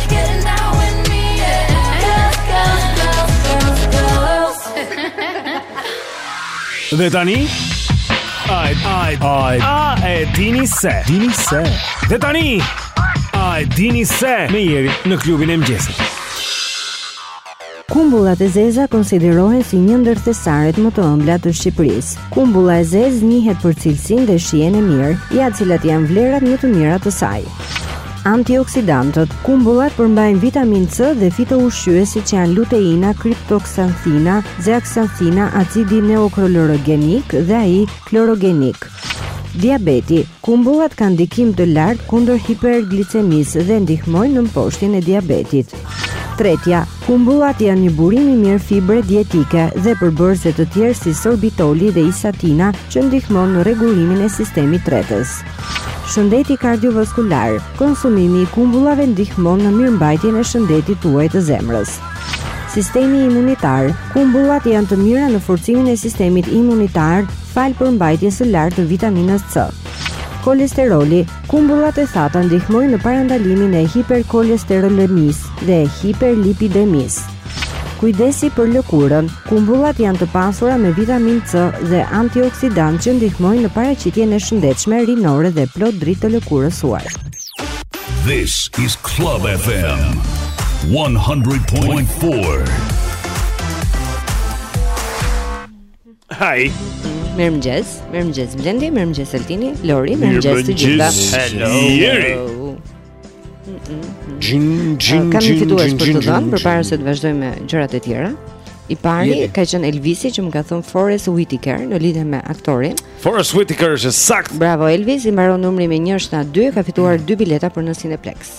Dhe tani Ai ai ai a e dini se dini se Dhe tani Ai dini se me Jerin në klubin e mëngjesit Kumbullat e zeza konsiderohen si një ndër thesaret më të ëmbla të Shqipërisë. Kumbulla e zezë njihet për cilësinë dhe shijen e mirë, ja cilat janë vlerat më të mira të saj. Antioksidantët, kumbullat përmbajnë vitaminë C dhe fitoushqyese që janë luteina, kriptoksanthina, zeaksanthina, acidi neokrolorogenik dhe ai klorogenik. Diabeti, kumbullat kanë ndikim të lartë kundër hiperglicemisë dhe ndihmojnë në mposhtjen e diabetit. Tretja, kumbullat janë një burim i mirë fibre dietike dhe përbërësve të tjerë si sorbitoli dhe isatina që ndihmon në rregullimin e sistemit tretës. Shëndeti kardiovaskular, konsumimi i kumbullave ndihmon në mirëmbajtjen e shëndetit tuaj të zemrës. Sistemi imunitar, kumbullat janë të mira në forcimin e sistemit imunitar falë përmbajtjes së lartë të vitaminës C. Kolesteroli, kumbullat e thata ndihmojnë në parandalimin e hiperkolesterolemisë dhe hiperlipidemisë. Kujdesi për lëkurën. Kumbullat janë të pasura me vitaminë C dhe antioksidantë që ndihmojnë në paraqitjen e shëndetshme rinore dhe plot dritë të lëkurës suaj. This is Club FM 100.4. Hi. Mirëmëngjes, mirëmëngjes Blendi, mirëmëngjes Altini, Lori, mirëmëngjes të gjitha. Hello. Jing jing jing. Kam fitues për të thënë përpara se të vazhdojmë me gjërat e tjera. I pari Jere. ka qenë Elvisi që më ka thënë Forrest Whitaker në lidhje me aktorin. Forrest Whitaker është saktë. Bravo Elvis, i mbaron numri me 172, ka fituar 2 bileta për në Cineplex.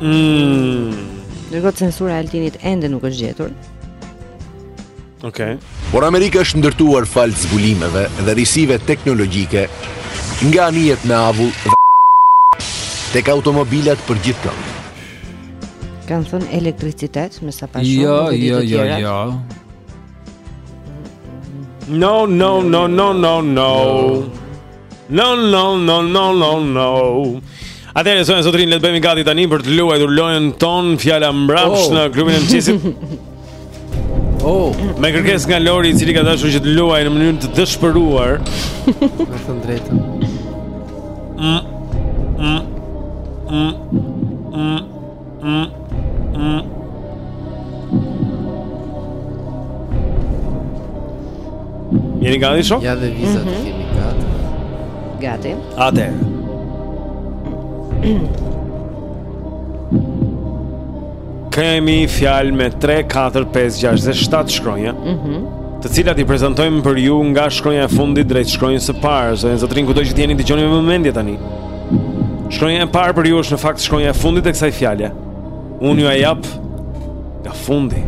Mm. Ndërkohë censura e Altinit ende nuk është gjetur. Okej. Okay. Por Amerika është ndërtuar falë zbulimeve dhe risive teknologjike nga anijet me avull dhe tek automobilat për gjithë të. Kanë thënë elektricitet, me sa pa shumë, jo, jo, jo, jo. No, no, no, no, no, no. no. No, no, no, no, no, no. Atëherë zonja zotërinj le të bëhemi gati tani për të luajtur lojën tonë fjala mbrapsht oh. në klubin e mëngjesit. Oh, me kërkesë nga Lori i cili ka dashur që të luajë në mënyrë të dëshpëruar. Me thënë të drejtën. Mm. Mm. Mm. mm. Jeni gati shumë? Ja dhe vizat mm -hmm. jemi gati. Gati. Atëherë. Kemi fjalë me 3 4 5 6 dhe 7 shkronja. Mhm. Mm të cilat i prezantojmë për ju nga shkronja e fundit drejt shkronjës së parë. Zonja zotërinj kudo që të jeni dëgjoni me vëmendje tani. Shkronja e parë për ju është në fakt shkronja e fundit e kësaj fjale Unë jua jap Nga fundi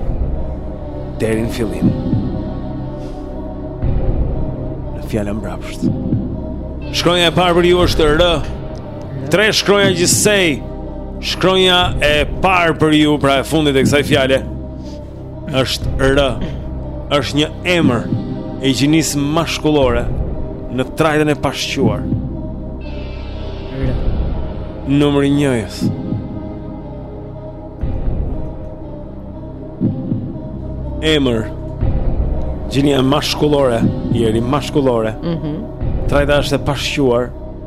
Deri në fillim Në fjala mbrapsht Shkronja e parë për ju është R Tre shkronja gjithsej Shkronja e parë për ju Pra e fundit e kësaj fjale është R. Është një emër e gjinisë mashkullore në trajtën e pashquar. R. Numri 1. Emër. Gjinia mashkullore, Jeri mashkullore. Mhm. Mm Trajta është e pashquar.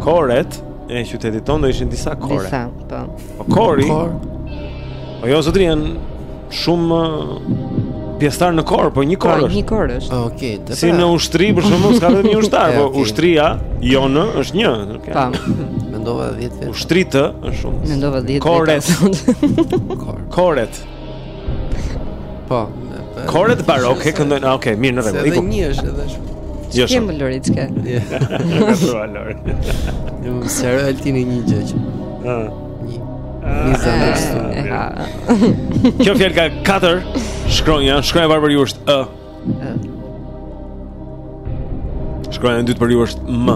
Koret e qytetit tonë do ishin disa kore. Disa, po. Po kori. Kor. Po jo zotri janë shumë uh, pjesëtarë në kor, po një kor po, është. Një kor është. Ah, okej, okay, Si pra. në ushtri për shembull s'ka vetëm një ushtar, po okay. ushtria jonë është një. Okay. Po. Mendova 10 vjet. Ushtritë është shumë. Mendova 10 vjet. Kores. Kor. Koret. Po. Koret baroke këndojnë, ah, okay, mirë në rregull. Edhe një është edhe shumë. Jo shumë. Kem Lori. Dua Lori. Ju më sero Altini një gjë që. Ëh. Një. Ah. Kjo fjalë ka katër shkronja, shkronja e parë për ju është ë. Shkronja e dytë për ju është M.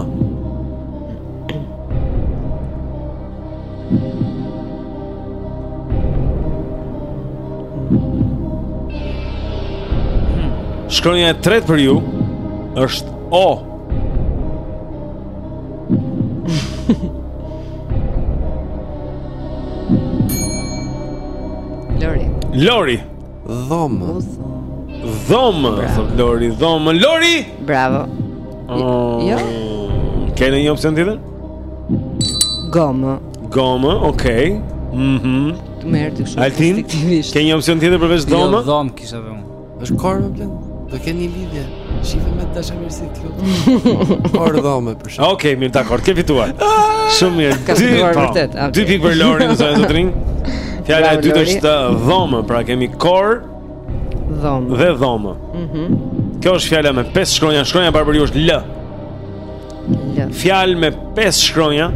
Shkronja e tretë për ju është O. Lori. Lori. Dhomë. Dhomë, thotë Lori, dhomë. Lori! Bravo. Oh, jo. Ke një opsion tjetër? Gomë. Gomë, okay. Mhm. Mm të merr ti shumë. Altin, ke një opsion tjetër përveç jo, dhomë? Jo, dhomë kisha vetëm. Është kor me plan. Do ketë një lidhje. Shife me dashamirësi ti. Kor dhomë. Okej, okay, mirë dakord, ke fituar. Shumë mirë. Ka fituar po, vërtet. Okay. Dy pikë për Lorin zotërinj. Fjala e dytë është dhomë, pra kemi kor dhomë. Dhe dhomë. Mhm. Mm Kjo është fjala me pesë shkronja, shkronja e parë për ju është L. L. Fjalë me pesë shkronja.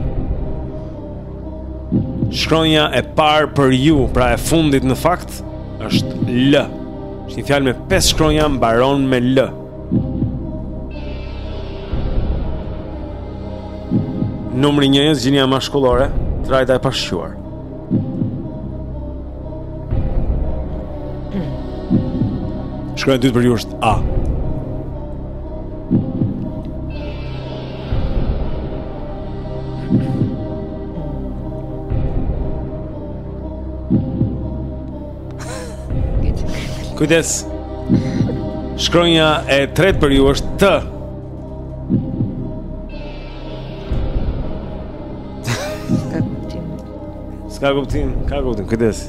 Shkronja e parë për ju, pra e fundit në fakt, është L. Është një fjalë me pesë shkronja mbaron me L. Numri një është gjinia mashkullore Trajta e pashquar Shkronja e dytë për ju është A Kujdes. Shkronja e tretë për ju është T. S'ka kuptim, ka kuptim, kujdes.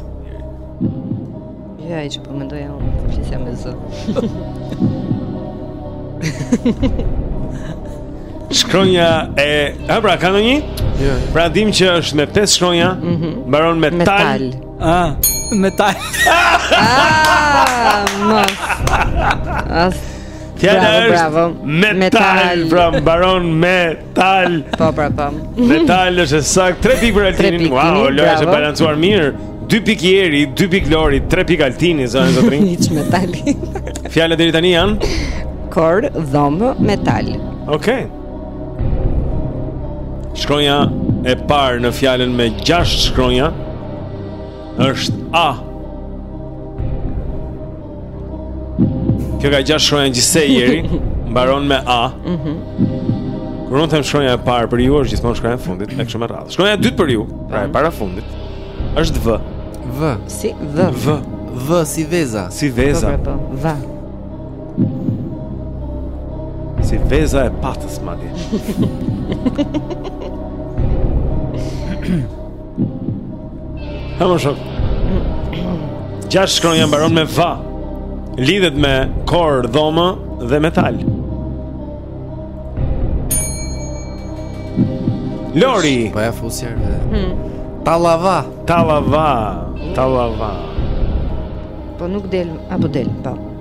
Ja, i që po mendoj jam, po flisja me zë. Shkronja e... A, pra, ka ndonjë? Jo. Pra, dimë që është me 5 shkronja, mm -hmm. mbaron me, me tal. Ah, metal. Ah, mos. As. Fjala është bravo. Metal, pra mbaron metal. Po, pra, po. Metal është sakt 3 pikë për Altinin. Wow, loja që balancuar mirë. 2 pikë Jeri, 2 pikë Lori, 3 pikë Altini, zonja zotërinj. Hiç metali. Fjala deri tani janë kor, dhomë, metal. Okej. Okay. Shkronja e parë në fjalën me 6 shkronja është A. Kjo ka 6 shkronja gjithsej Jeri, mbaron me A. Mhm. Kur unë them shkronja e parë për ju është gjithmonë shkronja e fundit, e kështu me radhë. Shkronja e dytë për ju, pra e parafundit, është V. V. Si V. V. V si veza. Si veza. Po, po, po. V. Si veza e patës madje Ha më shok Gjashtë shkronja mbaron me va Lidhet me kor, dhomë dhe metal Lori Pa po ja fusjer dhe hmm. Talava Talava Talava Po nuk del, apo del, po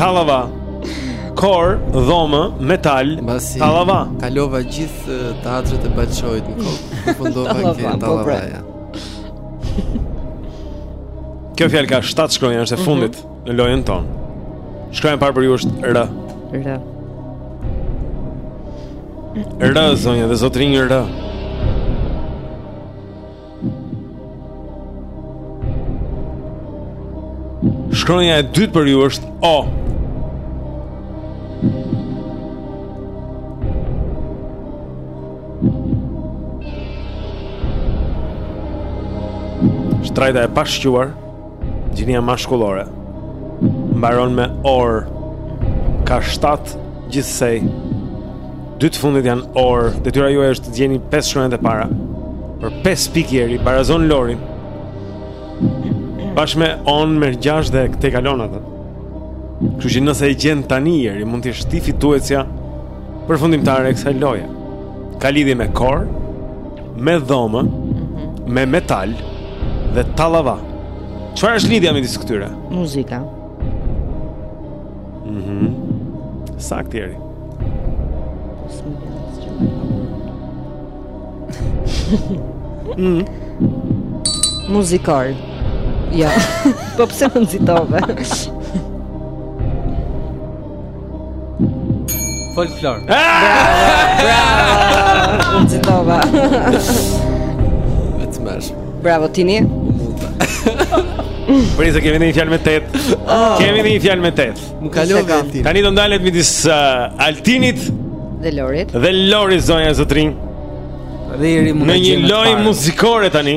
Tallava. Kor, dhomë, metal, Basi, tallava. Kalova gjithë teatret e Balçoit në kohë. Fundova te, po, pra, tallavaja. Kjo fjalë ka 7 shkronja, është e mhm. fundit mm -hmm. në lojën tonë. Shkronja e parë për ju është R. R. R zonja dhe zotërinj R. Shkronja e dytë për ju është O. Është trajta e pashquar. Gjinia mashkullore mbaron me or ka 7 gjithsej. Dy të fundit janë or. Detyra juaj është të gjeni 5 shkronjat e para. Për 5 pikë Jeri barazon Lorin. Bashkë, me o-në me 6 edhe ta kalon atë. Kështu që nëse e gjen tani Jeri mund të jesh ti fituesja përfundimtare e kësaj loje. Ka lidhje me kor, me dhomë, mm -hmm. me metal dhe tallava. Çfarë është lidhja midis këtyre? Muzika. Mhm. Mm Saktë Jeri. Mhm. Muzikor. Jo. Po pse u nxitove? Folklor. Bravo. Nxitova. Vetë mësh. Bravo Tini. Prit se kemi një fjalë me tetë oh. Kemi një fjalë me tetë Më kalon dhe Altin Tani do ndalet midis uh, Altinit Dhe Lorit Dhe Lorit zonja e zotërinj Dhe i rimu Në një lojë muzikore tani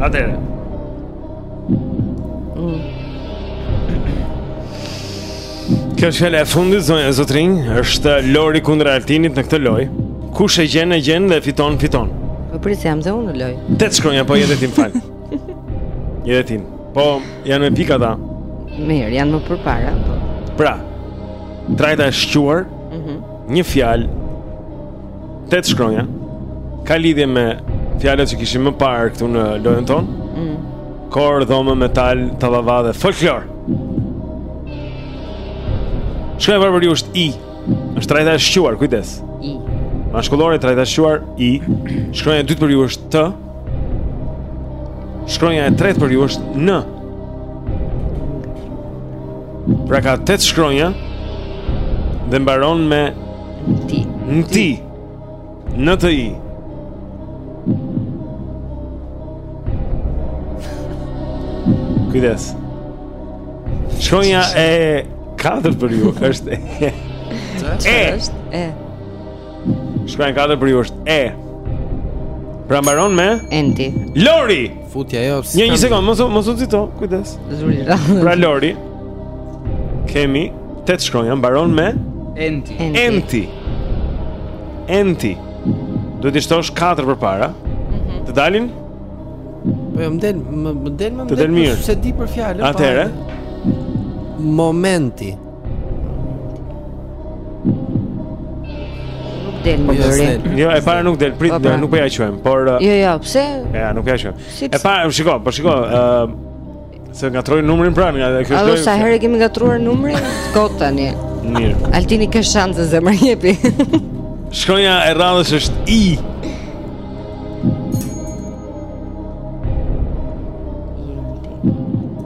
Atëherë. Mm. Kjo është fjala e fundit, zonja zotërinj, është Lori kundra Altinit në këtë lojë. Kush e gjen e gjen dhe fiton, fiton. Po prit se jam dhe unë në lojë. Tetë shkronja, po jetë e tim falë. jetë e tim. Po, janë me pikë ata. Mirë, janë më përpara. Po. Pra, trajta e shquar, Një fjalë tetë shkronja ka lidhje me fjalët që kishim më parë këtu në lojën tonë. Mm. Kor, dhomë, metal, tallava dhe folklor. Shkronja e parë për ju është i. Është trajta e shquar, kujdes. I. Mashkullore trajta e shquar i. Shkronja e dytë për ju është t. Shkronja e tretë për ju është n. Pra ka 8 shkronja dhe mbaron me nti. Nti. N t i. Kujdes. Shkronja e katër për ju është e. E. E. Shkronja e katër për ju është e. Pra mbaron me Enti. Lori. Futja jo. Një një sekond, mos mos u nxito, kujdes. Pra Lori. Kemi tetë shkronja, mbaron me Enti. Enti. Enti. Duhet t'i shtosh 4 përpara. Mhm. Të dalin? Po ja më del, më del më del. Se di për fjalën. Po. Atëherë. Momenti. Nuk del më jo, dëri. Jo, e para nuk del, prit, po, pra. nuk po ja quajmë, por uh, Jo, jo, pse? Ja, nuk po ja quajmë. Si e para, shiko, po shiko, ë uh, se ngatërroi numrin prapë, nga kjo është. sa herë kemi ngatërruar numrin? Kot tani. Mirë. Altini ka shanse zemra jepi. Shkronja e radhës është I.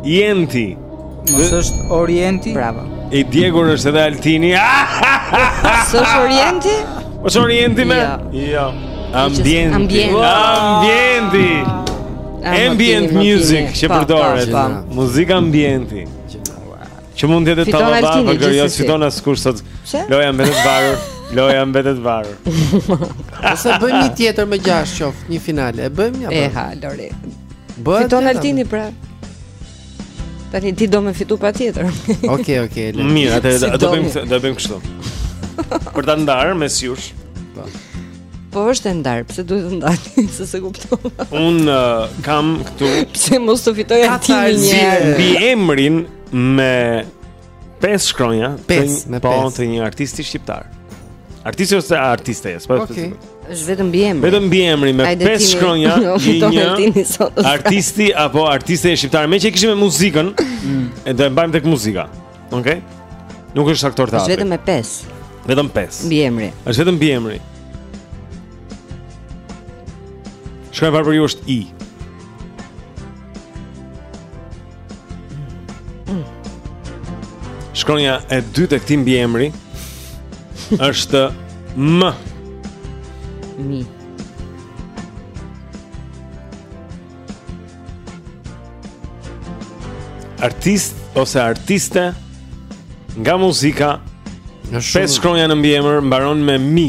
Ienti. Mos është Orienti? Bravo. I djegur është edhe Altini. Mos është Orienti? Mos Orienti me? Jo. jo. Ambienti. Ambienti. Ambienti. Ah, ambient music që po, po, përdoret. Po. Muzika ambienti. Që mund të jetë tava pa gjerë, jo fiton askush sot. Loja mbetet varur. Loja mbetet varur. Ose bëjmë një tjetër me 6 qoftë, një finale. E bëjmë një. E ha, Lori. Fiton Altini pra. Tani ti do me fitu patjetër Okej, okej Mirë, atëherë do bëjmë kështu Do bëjmë kështu Për ta ndarë me sjush po. po është e ndarë, pse duhet të ndahet Se s'e kuptova Unë uh, kam këtu Pse mos të fitoj edhe ti një Mbiemrin me Pesë shkronja, pesë me po, pesë. Po, të një artisti shqiptar. Artisti ose artiste, s'po e di. Është vetëm mbiemri. Vetëm mbiemri me pesë shkronja, i një artisti apo artisteje shqiptare. Meqë e kishim me muzikën, mm. e do e mbajmë tek muzika. Okej. Okay? Nuk është aktor teatri. Është vetëm me pesë. Vetëm pesë. Mbiemri. Është vetëm mbiemri. Shkruaj për ju është i. Shkronja e dytë e këtij mbiemri është M. Mi. Artist ose artiste nga muzika në shumë... pesë shkronja në mbiemër mbaron me mi.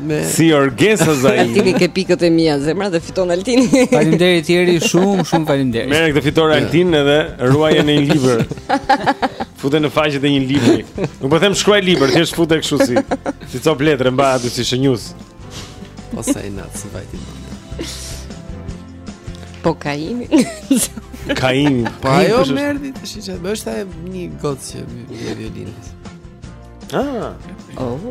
Me... Si Orgesa Zaimi Altini ke pikët e mia zemra dhe fiton Altini Faleminderit Jeri shumë shumë faleminderit Merre këtë fitore yeah. Altin edhe ruaje në një libër Fute në faqet e një libri Nuk po them shkruaj libër, thjesht fute kështu si Si copë letre mbaje aty si shënjus Po s'a na vajti Po Kaimi Kaimi Po ajo merdi të shishet Më është ta e një gocë që një violiniste Ah Oh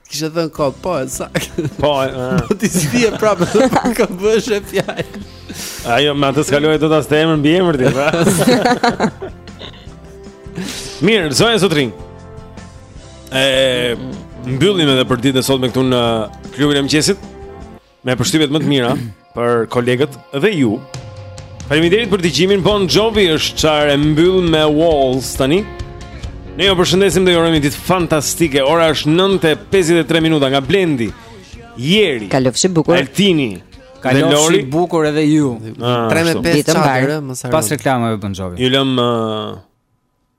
Kishe thënë ka po e saktë. Po, po ti si e prapë të po ka bësh e fjalë. Ajo më atë skaloi do ta stë emrin mbiemër ti. Mirë, zonja e zotërinj. E mbyllim edhe për ditën e sotme këtu në klubin e mëngjesit. Me përshtypjet më të mira për kolegët dhe ju. Faleminderit për dëgjimin. Bon Jovi është çfarë e mbyll me Walls tani. Ne ju përshëndesim dhe ju urojmë ditë fantastike. Ora është 9:53 minuta nga Blendi. Jeri. Kalofshi bukur. Altini. Kalofshi bukur edhe ju. 3:05 çadër, mos harroni. Pas reklamave Bon Jovi. Ju lëm uh,